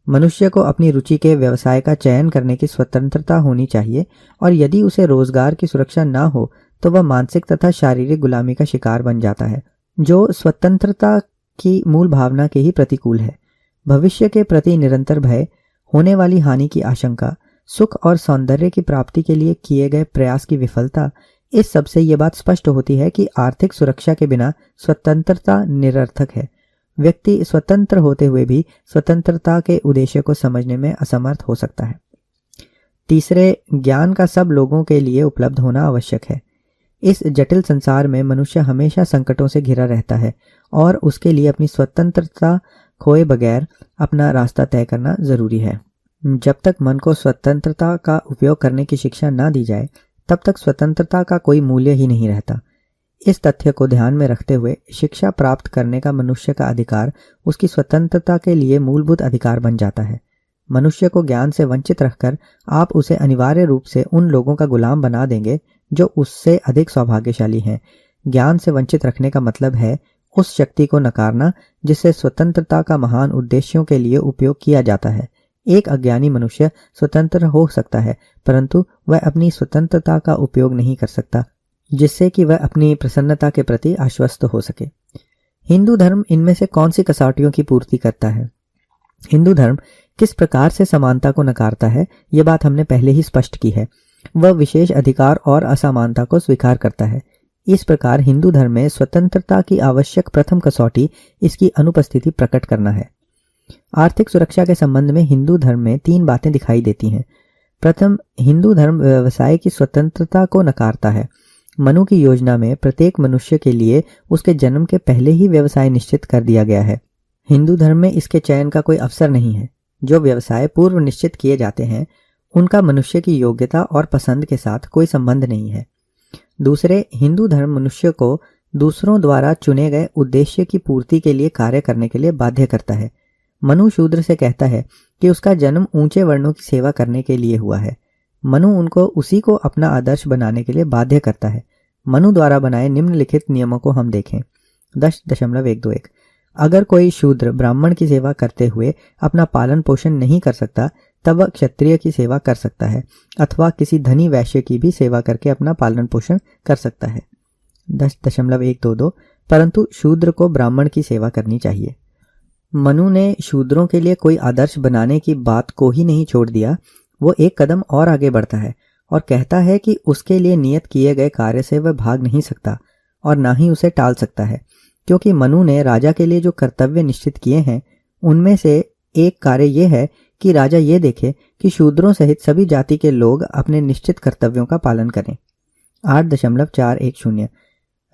मनुष्य को अपनी रुचि के व्यवसाय का चयन करने की स्वतंत्रता होनी चाहिए और यदि उसे रोज़गार की सुरक्षा ना हो तो वह मानसिक तथा शारीरिक गुलामी का शिकार बन जाता है, जो स्वतंत्रता की मूल भावना के ही प्रतिकूल है। भविष्य के प्रति निरंतर भय, होने वाली हानि की आशंका, सुख और सौंदर्य की प्राप्ति के लिए किए गए प्रयास की विफलता, इस सबसे यह बात स्पष्ट होती है कि आर्थिक सुरक्षा के बिना स्वतंत्रता निरर्थक है। व्यक्ति स्वतंत्र होते हुए भी स्वतंत्रता के उद्देश्य को समझने में असमर्थ हो सकता है। तीसरे, ज्ञान का सब लोगों के लिए उपलब्ध होना आवश्यक है। इस जटिल संसार में मनुष्य हमेशा संकटों से घिरा रहता है और उसके लिए अपनी स्वतंत्रता खोए बगैर अपना रास्ता तय करना ज़रूरी है। जब तक मन को स्वतंत्रता का उपयोग करने की शिक्षा न दी जाए, तब तक स्वतंत्रता का कोई मूल्य ही नहीं रहता। इस तथ्य को ध्यान में रखते हुए शिक्षा प्राप्त करने का मनुष्य का अधिकार उसकी स्वतंत्रता के लिए मूलभूत अधिकार बन जाता है। मनुष्य को ज्ञान से वंचित रखकर आप उसे अनिवार्य रूप से उन लोगों का गुलाम बना देंगे जो उससे अधिक सौभाग्यशाली हैं। ज्ञान से वंचित रखने का मतलब है, उस शक्ति को नकारना जिससे स्वतंत्रता का महान उद्देश्यों के लिए उपयोग किया जाता है। एक अज्ञानी मनुष्य स्वतंत्र हो सकता है, परंतु वह अपनी स्वतंत्रता का उपयोग नहीं कर सकता, जिससे कि वह अपनी प्रसन्नता के प्रति आश्वस्त हो सके। हिंदू धर्म इनमें से कौन सी कसौटियों की पूर्ति करता है? हिंदू धर्म किस प्रकार से समानता को नकारता है यह बात हमने पहले ही स्पष्ट की है। वह विशेष अधिकार और असमानता को स्वीकार करता है। इस प्रकार हिंदू धर्म में स्वतंत्रता की आवश्यक प्रथम कसौटी इसकी अनुपस्थिति प्रकट करना है। आर्थिक सुरक्षा के संबंध में हिंदू धर्म में तीन बातें दिखाई देती हैं। प्रथम, हिंदू धर्म व्यवसाय की स्वतंत्रता को नकारता है। मनु की योजना में प्रत्येक मनुष्य के लिए उसके जन्म के पहले ही व्यवसाय निश्चित कर दिया गया है। हिंदू धर्म में इसके चयन का कोई अवसर नहीं है। जो व्यवसाय पूर्व निश्चित किए जाते हैं उनका मनुष्य की योग्यता और पसंद के साथ कोई संबंध नहीं है। दूसरे, हिंदू धर्म मनुष्य को दूसरों द्वारा चुने गए उद्देश्य की पूर्ति के लिए कार्य करने के लिए बाध्य करता है। मनु शूद्र से कहता है कि उसका जन्म ऊँचे वर्णों की सेवा करने के लिए हुआ है। मनु उनको उसी को अपना आदर्श बनाने के लिए बाध्य करता है। मनु द्वारा बनाए निम्नलिखित नियमों को हम देखें। दस दशमलव एक दो एक। अगर कोई शूद्र ब्राह्मण की सेवा करते हुए अपना पालन पोषण नहीं कर सकता तब वह क्षत्रिय की सेवा कर सकता है, अथवा किसी धनी वैश्य की भी सेवा करके अपना पालन पोषण कर सकता है। दस दशमलव एक दो दो, परंतु शूद्र को ब्राह्मण की सेवा करनी चाहिए। मनु ने शूद्रों के लिए कोई आदर्श बनाने की बात को ही नहीं छोड़ दिया। वो एक कदम और आगे बढ़ता है और कहता है कि उसके लिए नियत किए गए कार्य से वह भाग नहीं सकता और ना ही उसे टाल सकता है, क्योंकि मनु ने राजा के लिए जो कर्तव्य निश्चित किए हैं, उनमें से एक कार्य यह है कि राजा ये देखे कि शूद्रों सहित सभी जाति के लोग अपने निश्चित कर्तव्यों का पालन करें। आठ दशमलव चार एक शून्य।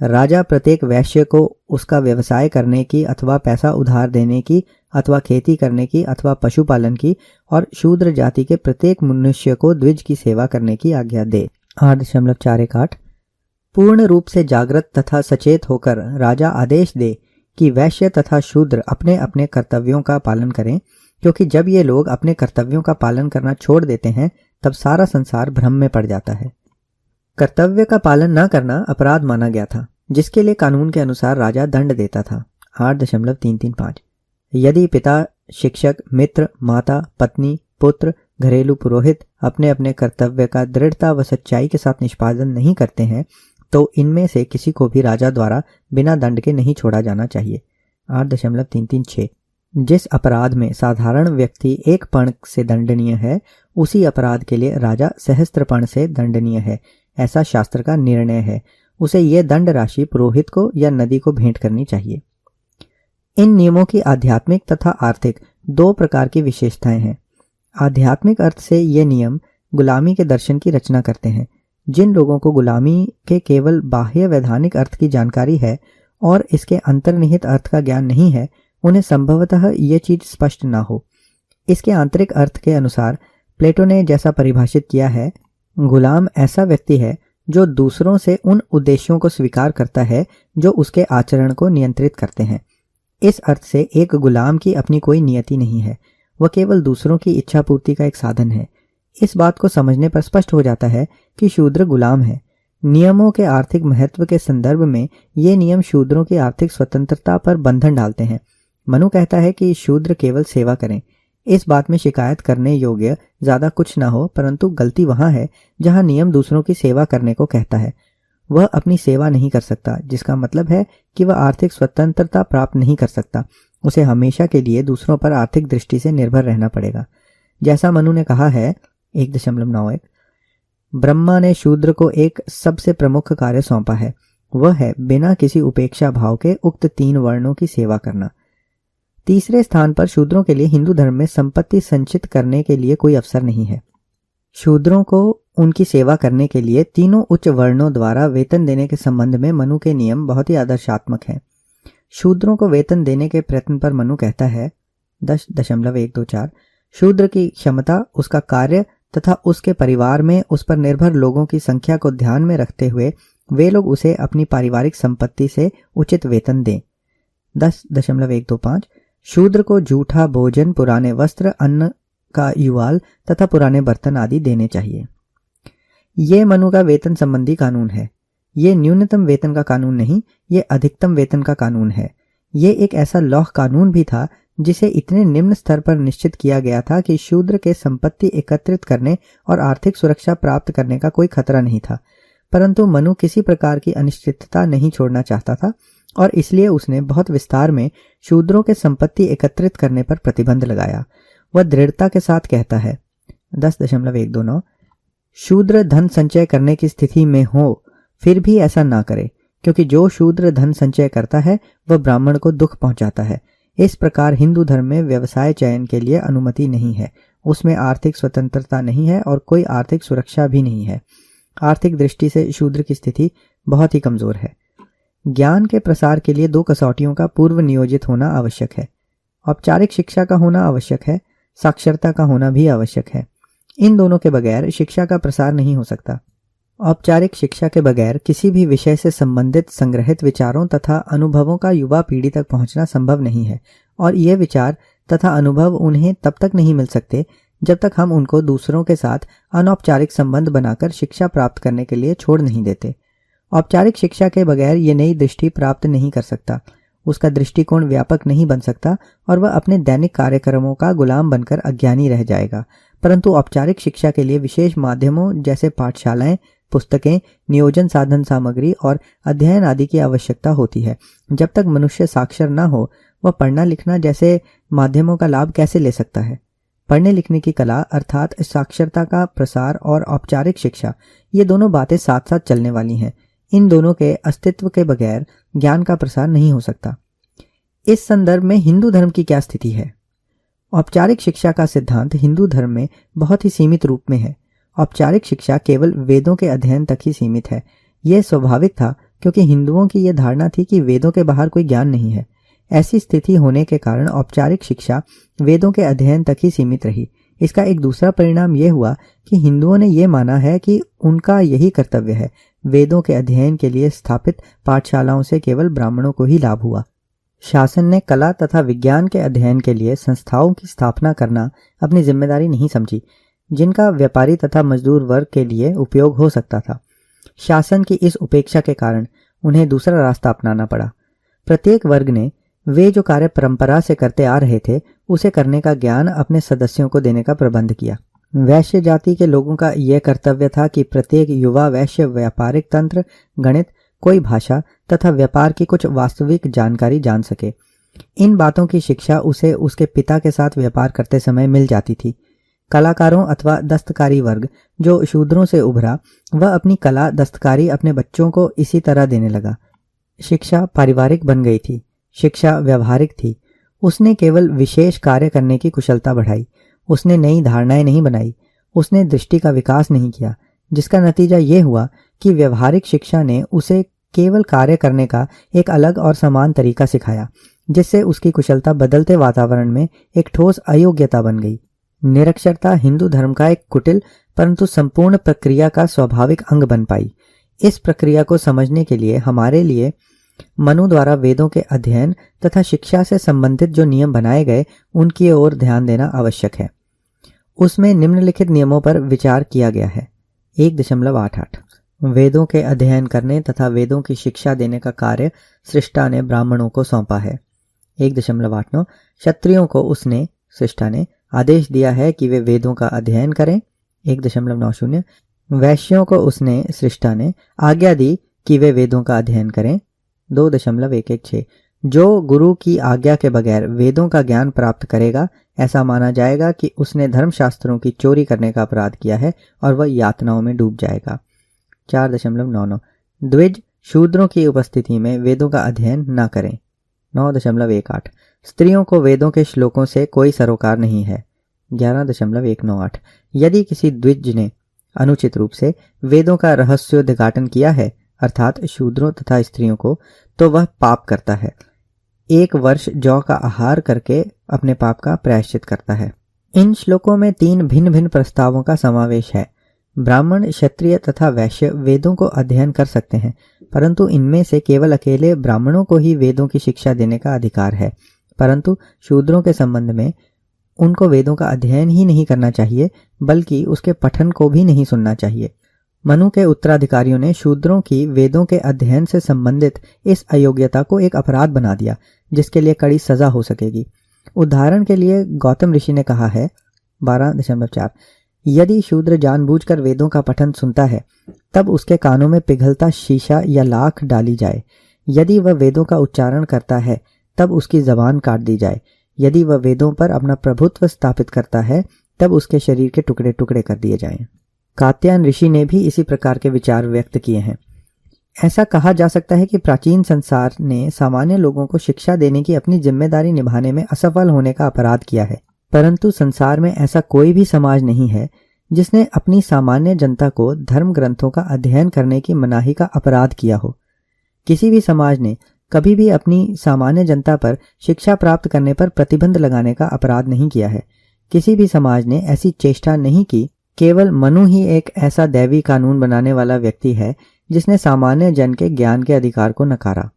राजा प्रत्येक वैश्य को उसका व्यवसाय करने की अथवा पैसा उधार देने की अथवा खेती करने की अथवा पशुपालन की और शूद्र जाति के प्रत्येक मनुष्य को द्विज की सेवा करने की आज्ञा दे। आठ दशमलव चार एक आठ। पूर्ण रूप से जागृत तथा सचेत होकर राजा आदेश दे कि वैश्य तथा शूद्र अपने अपने कर्तव्यों का पालन करें क्योंकि जब ये लोग अपने कर्तव्यों का पालन करना छोड़ देते हैं, तब सारा संसार भ्रम में पड़ जाता है। कर्तव्य का पालन न करना अपराध माना गया था, जिसके लिए कानून के अनुसार राजा दंड देता था। आठ दशमलव तीन तीन पाँच। यदि पिता, शिक्षक, मित्र, माता, पत्नी, पुत्र, घरेलू पुरोहित अपने अपने कर्तव्य का दृढ़ता व सच्चाई के साथ निष्पादन नहीं करते हैं तो इनमें से किसी को भी राजा द्वारा बिना दंड के नहीं छोड़ा जाना चाहिए। आठ दशमलव तीन तीन छह। जिस अपराध में साधारण व्यक्ति एक पण से दंडनीय है, उसी अपराध के लिए राजा सहस्त्रपण से दंडनीय है, ऐसा शास्त्र का निर्णय है। उसे यह दंड राशि पुरोहित को या नदी को भेंट करनी चाहिए। इन नियमों की आध्यात्मिक तथा आर्थिक दो प्रकार की विशेषताएँ हैं। आध्यात्मिक अर्थ से ये नियम गुलामी के दर्शन की रचना करते हैं। जिन लोगों को गुलामी के केवल बाह्य वैधानिक अर्थ की जानकारी है और इसके अंतर्निहित अर्थ का ज्ञान नहीं है उन्हें संभवतः ये चीज़ स्पष्ट ना हो। इसके आंतरिक अर्थ के अनुसार, प्लेटो ने जैसा परिभाषित किया है, गुलाम ऐसा व्यक्ति है जो दूसरों से उन उद्देश्यों को स्वीकार करता है जो उसके आचरण को नियंत्रित करते हैं। इस अर्थ से एक गुलाम की अपनी कोई नियति नहीं है, वह केवल दूसरों की इच्छा पूर्ति का एक साधन है। इस बात को समझने पर स्पष्ट हो जाता है कि शूद्र गुलाम है। नियमों के आर्थिक महत्व के संदर्भ में ये नियम शूद्रों की आर्थिक स्वतंत्रता पर बंधन डालते हैं। मनु कहता है कि शूद्र केवल सेवा करें। इस बात में शिकायत करने योग्य ज़्यादा कुछ ना हो, परंतु गलती वहाँ है, जहाँ नियम दूसरों की सेवा करने को कहता है। वह अपनी सेवा नहीं कर सकता, जिसका मतलब है कि वह आर्थिक स्वतंत्रता प्राप्त नहीं कर सकता। उसे हमेशा के लिए दूसरों पर आर्थिक दृष्टि से निर्भर रहना पड़ेगा। जैसा मनु ने कहा है, एक दशमलव नौ एक, ब्रह्मा ने शूद्र को एक सबसे प्रमुख कार्य सौंपा है। वह है, बिना किसी उपेक्षा भाव के उक्त तीन वर्णों की सेवा करना। तीसरे स्थान पर शूद्रों के लिए हिंदू धर्म में संपत्ति संचित करने के लिए कोई अवसर नहीं है। शूद्रों को उनकी सेवा करने के लिए तीनों उच्च वर्णों द्वारा वेतन देने के संबंध में मनु के नियम बहुत ही आदर्शात्मक हैं। शूद्रों को वेतन देने के प्रयत्न पर मनु कहता है, दस दशमलव एक दो चार, शूद्र की क्षमता, उसका कार्य तथा उसके परिवार में उस पर निर्भर लोगों की संख्या को ध्यान में रखते हुए वे लोग उसे अपनी पारिवारिक संपत्ति से उचित वेतन दें। दस दशमलव एक दो पाँच शूद्र को जूठा भोजन, पुराने वस्त्र, अन्न का युवाल तथा पुराने बर्तन आदि देने चाहिए। ये मनु का वेतन संबंधी कानून है। ये न्यूनतम वेतन का कानून नहीं, ये अधिकतम वेतन का कानून है। ये एक ऐसा लौह कानून भी था, जिसे इतने निम्न स्तर पर निश्चित किया गया था कि शूद्र के संपत्ति एकत्रित करने और आर्थिक सुरक्षा प्राप्त करने का कोई खतरा नहीं था। परंतु मनु किसी प्रकार की अनिश्चितता नहीं छोड़ना चाहता था। और इसलिए उसने बहुत विस्तार में शूद्रों के संपत्ति एकत्रित करने पर प्रतिबंध लगाया। वह दृढ़ता के साथ कहता है, दस दशमलव एक दो नौ, शूद्र धन संचय करने की स्थिति में हो, फिर भी ऐसा ना करे, क्योंकि जो शूद्र धन संचय करता है, वह ब्राह्मण को दुख पहुंचाता है। इस प्रकार हिंदू धर्म में व्यवसाय चयन के लिए अनुमति नहीं है। उसमें आर्थिक स्वतंत्रता नहीं है और कोई आर्थिक सुरक्षा भी नहीं है। आर्थिक दृष्टि से शूद्र की स्थिति बहुत ही कमज़ोर है। ज्ञान के प्रसार के लिए दो कसौटियों का पूर्व नियोजित होना आवश्यक है। औपचारिक शिक्षा का होना आवश्यक है, साक्षरता का होना भी आवश्यक है। इन दोनों के बगैर शिक्षा का प्रसार नहीं हो सकता। औपचारिक शिक्षा के बगैर किसी भी विषय से संबंधित संग्रहित विचारों तथा अनुभवों का युवा पीढ़ी तक पहुँचना संभव नहीं है, और ये विचार तथा अनुभव उन्हें तब तक नहीं मिल सकते जब तक हम उनको दूसरों के साथ अनौपचारिक संबंध बनाकर शिक्षा प्राप्त करने के लिए छोड़ नहीं देते। औपचारिक शिक्षा के बगैर ये नई दृष्टि प्राप्त नहीं कर सकता। उसका दृष्टिकोण व्यापक नहीं बन सकता और वह अपने दैनिक कार्यक्रमों का गुलाम बनकर अज्ञानी रह जाएगा। परंतु औपचारिक शिक्षा के लिए विशेष माध्यमों जैसे पाठशालाएँ, पुस्तकें, नियोजन साधन सामग्री और अध्ययन आदि की आवश्यकता होती है। जब तक मनुष्य साक्षर न हो, वह पढ़ना लिखना जैसे माध्यमों का लाभ कैसे ले सकता है? पढ़ने लिखने की कला अर्थात साक्षरता का प्रसार और औपचारिक शिक्षा, ये दोनों बातें साथ साथ चलने वाली हैं। इन दोनों के अस्तित्व के बगैर ज्ञान का प्रसार नहीं हो सकता। इस संदर्भ में हिंदू धर्म की क्या स्थिति है? औपचारिक शिक्षा का सिद्धांत हिंदू धर्म में बहुत ही सीमित रूप में है। औपचारिक शिक्षा केवल वेदों के अध्ययन तक ही सीमित है। यह स्वाभाविक था क्योंकि हिंदुओं की यह धारणा थी कि वेदों के बाहर कोई ज्ञान नहीं है। ऐसी स्थिति होने के कारण औपचारिक शिक्षा वेदों के अध्ययन तक ही सीमित रही। इसका एक दूसरा परिणाम यह हुआ कि हिंदुओं ने यह माना है कि उनका यही कर्तव्य है वेदों के अध्ययन के लिए स्थापित पाठशालाओं से केवल ब्राह्मणों को ही लाभ हुआ। शासन ने कला तथा विज्ञान के अध्ययन के लिए संस्थाओं की स्थापना करना अपनी ज़िम्मेदारी नहीं समझी, जिनका व्यापारी तथा मजदूर वर्ग के लिए उपयोग हो सकता था। शासन की इस उपेक्षा के कारण उन्हें दूसरा रास्ता अपनाना पड़ा। प्रत्येक वर्ग ने वे जो कार्य परंपरा से करते आ रहे थे, उसे करने का ज्ञान अपने सदस्यों को देने का प्रबंध किया। वैश्य जाति के लोगों का यह कर्तव्य था कि प्रत्येक युवा वैश्य व्यापारिक तंत्र, गणित, कोई भाषा तथा व्यापार की कुछ वास्तविक जानकारी जान सके। इन बातों की शिक्षा उसे उसके पिता के साथ व्यापार करते समय मिल जाती थी। कलाकारों अथवा दस्तकारी वर्ग जो शूद्रों से उभरा, वह अपनी कला, दस्तकारी अपने बच्चों को इसी तरह देने लगा। शिक्षा पारिवारिक बन गई थी, शिक्षा व्यवहारिक थी। उसने केवल विशेष कार्य करने की कुशलता बढ़ाई। उसने नई धारणाएँ नहीं बनाई, उसने दृष्टि का विकास नहीं किया, जिसका नतीजा यह हुआ कि व्यवहारिक शिक्षा ने उसे केवल कार्य करने का एक अलग और समान तरीका सिखाया, जिससे उसकी कुशलता बदलते वातावरण में एक ठोस अयोग्यता बन गई। निरक्षरता हिंदू धर्म का एक कुटिल परंतु संपूर्ण प्रक्रिया का स्वाभाविक अंग बन पाई। इस प्रक्रिया को समझने के लिए हमारे लिए मनु द्वारा वेदों के अध्ययन तथा शिक्षा से संबंधित जो नियम बनाए गए, उनकी ओर ध्यान देना आवश्यक है। उसमें निम्नलिखित नियमों पर विचार किया गया है। एक दशमलव आठ आठ। वेदों के अध्ययन करने तथा वेदों की शिक्षा देने का कार्य सृष्टा ने ब्राह्मणों को सौंपा है। एक दशमलव आठ नौ। क्षत्रियों को उसने, सृष्टा ने, आदेश दिया है कि वे वेदों का अध्ययन करें। एक दशमलव नौ शून्य। वैश्यों को उसने, सृष्टा ने, आज्ञा दी कि वे वेदों का अध्ययन करें। दो दशमलव एक एक छः जो गुरु की आज्ञा के बगैर वेदों का ज्ञान प्राप्त करेगा ऐसा माना जाएगा कि उसने धर्मशास्त्रों की चोरी करने का अपराध किया है और वह यातनाओं में डूब जाएगा। चार दशमलव नौ नौ। द्विज, शूद्रों की उपस्थिति में वेदों का अध्ययन न करें। नौ दशमलव एक आठ। स्त्रियों को वेदों के श्लोकों से कोई सरोकार नहीं है। ग्यारह दशमलव एक नौ आठ। यदि किसी द्विज ने अनुचित रूप से वेदों का रहस्योद्घाटन किया है, अर्थात शूद्रों तथा स्त्रियों को तो वह पाप करता है। एक वर्ष जौ का आहार करके अपने पाप का प्रायश्चित करता है। इन श्लोकों में तीन भिन्न भिन्न प्रस्तावों का समावेश है। ब्राह्मण, क्षत्रिय तथा वैश्य वेदों को अध्ययन कर सकते हैं, परंतु इनमें से केवल अकेले ब्राह्मणों को ही वेदों की शिक्षा देने का अधिकार है। परंतु शूद्रों के संबंध में उनको वेदों का अध्ययन ही नहीं करना चाहिए, बल्कि उसके पठन को भी नहीं सुनना चाहिए। मनु के उत्तराधिकारियों ने शूद्रों की वेदों के अध्ययन से संबंधित इस अयोग्यता को एक अपराध बना दिया, जिसके लिए कड़ी सजा हो सकेगी। उदाहरण के लिए गौतम ऋषि ने कहा है, बारह दशमलव चार, यदि शूद्र जानबूझकर वेदों का पठन सुनता है, तब उसके कानों में पिघलता शीशा या लाख डाली जाए। यदि वह वेदों का उच्चारण करता है, तब उसकी जबान काट दी जाए। यदि वह वेदों पर अपना प्रभुत्व स्थापित करता है, तब उसके शरीर के टुकड़े टुकड़े कर दिए जाएँ। कात्यायन ऋषि ने भी इसी प्रकार के विचार व्यक्त किए हैं। ऐसा कहा जा सकता है कि प्राचीन संसार ने सामान्य लोगों को शिक्षा देने की अपनी ज़िम्मेदारी निभाने में असफल होने का अपराध किया है। परंतु संसार में ऐसा कोई भी समाज नहीं है, जिसने अपनी सामान्य जनता को धर्म ग्रंथों का अध्ययन करने की मनाही का अपराध किया हो। किसी भी समाज ने कभी भी अपनी सामान्य जनता पर शिक्षा प्राप्त करने पर प्रतिबंध लगाने का अपराध नहीं किया है। किसी भी समाज ने ऐसी चेष्टा नहीं की, केवल मनु ही एक ऐसा दैवी कानून बनाने वाला व्यक्ति है जिसने सामान्य जन के ज्ञान के अधिकार को नकारा।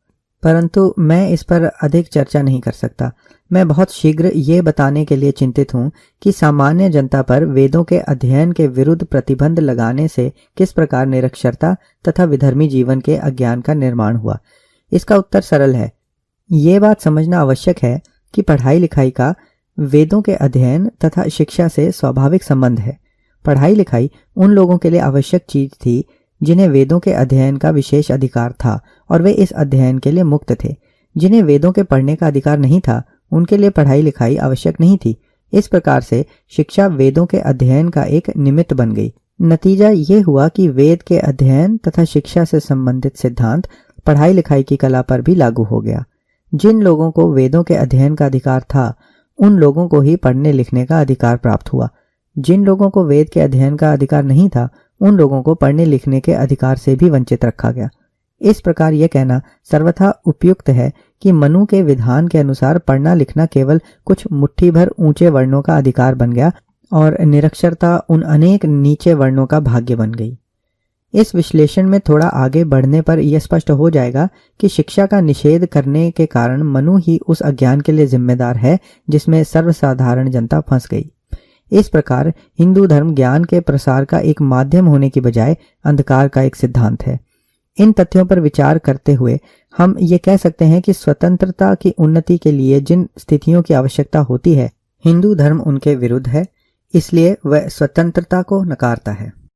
परंतु मैं इस पर अधिक चर्चा नहीं कर सकता। मैं बहुत शीघ्र ये बताने के लिए चिंतित हूँ कि सामान्य जनता पर वेदों के अध्ययन के विरुद्ध प्रतिबंध लगाने से किस प्रकार निरक्षरता तथा विधर्मी जीवन के अज्ञान का निर्माण हुआ। इसका उत्तर सरल है। ये बात समझना आवश्यक है कि पढ़ाई लिखाई का वेदों के अध्ययन तथा शिक्षा से स्वाभाविक संबंध है। पढ़ाई लिखाई उन लोगों के लिए आवश्यक चीज़ थी जिन्हें वेदों के अध्ययन का विशेष अधिकार था और वे इस अध्ययन के लिए मुक्त थे। जिन्हें वेदों के पढ़ने का अधिकार नहीं था, उनके लिए पढ़ाई लिखाई आवश्यक नहीं थी। इस प्रकार से शिक्षा वेदों के अध्ययन का एक निमित्त बन गई। नतीजा ये हुआ कि वेद के अध्ययन तथा शिक्षा से संबंधित सिद्धांत पढ़ाई लिखाई की कला पर भी लागू हो गया। जिन लोगों को वेदों के अध्ययन का अधिकार था, उन लोगों को ही पढ़ने लिखने का अधिकार प्राप्त हुआ। जिन लोगों को वेद के अध्ययन का अधिकार नहीं था उन लोगों को पढ़ने लिखने के अधिकार से भी वंचित रखा गया। इस प्रकार यह कहना सर्वथा उपयुक्त है कि मनु के विधान के अनुसार पढ़ना लिखना केवल कुछ मुट्ठी भर ऊँचे वर्णों का अधिकार बन गया और निरक्षरता उन अनेक नीचे वर्णों का भाग्य बन गई। इस विश्लेषण में थोड़ा आगे बढ़ने पर यह स्पष्ट हो जाएगा कि शिक्षा का निषेध करने के कारण मनु ही उस अज्ञान के लिए जिम्मेदार है जिसमें सर्वसाधारण जनता फंस गई। इस प्रकार हिंदू धर्म ज्ञान के प्रसार का एक माध्यम होने की बजाय अंधकार का एक सिद्धांत है। इन तथ्यों पर विचार करते हुए हम ये कह सकते हैं कि स्वतंत्रता की उन्नति के लिए जिन स्थितियों की आवश्यकता होती है, हिंदू धर्म उनके विरुद्ध है, इसलिए वह स्वतंत्रता को नकारता है।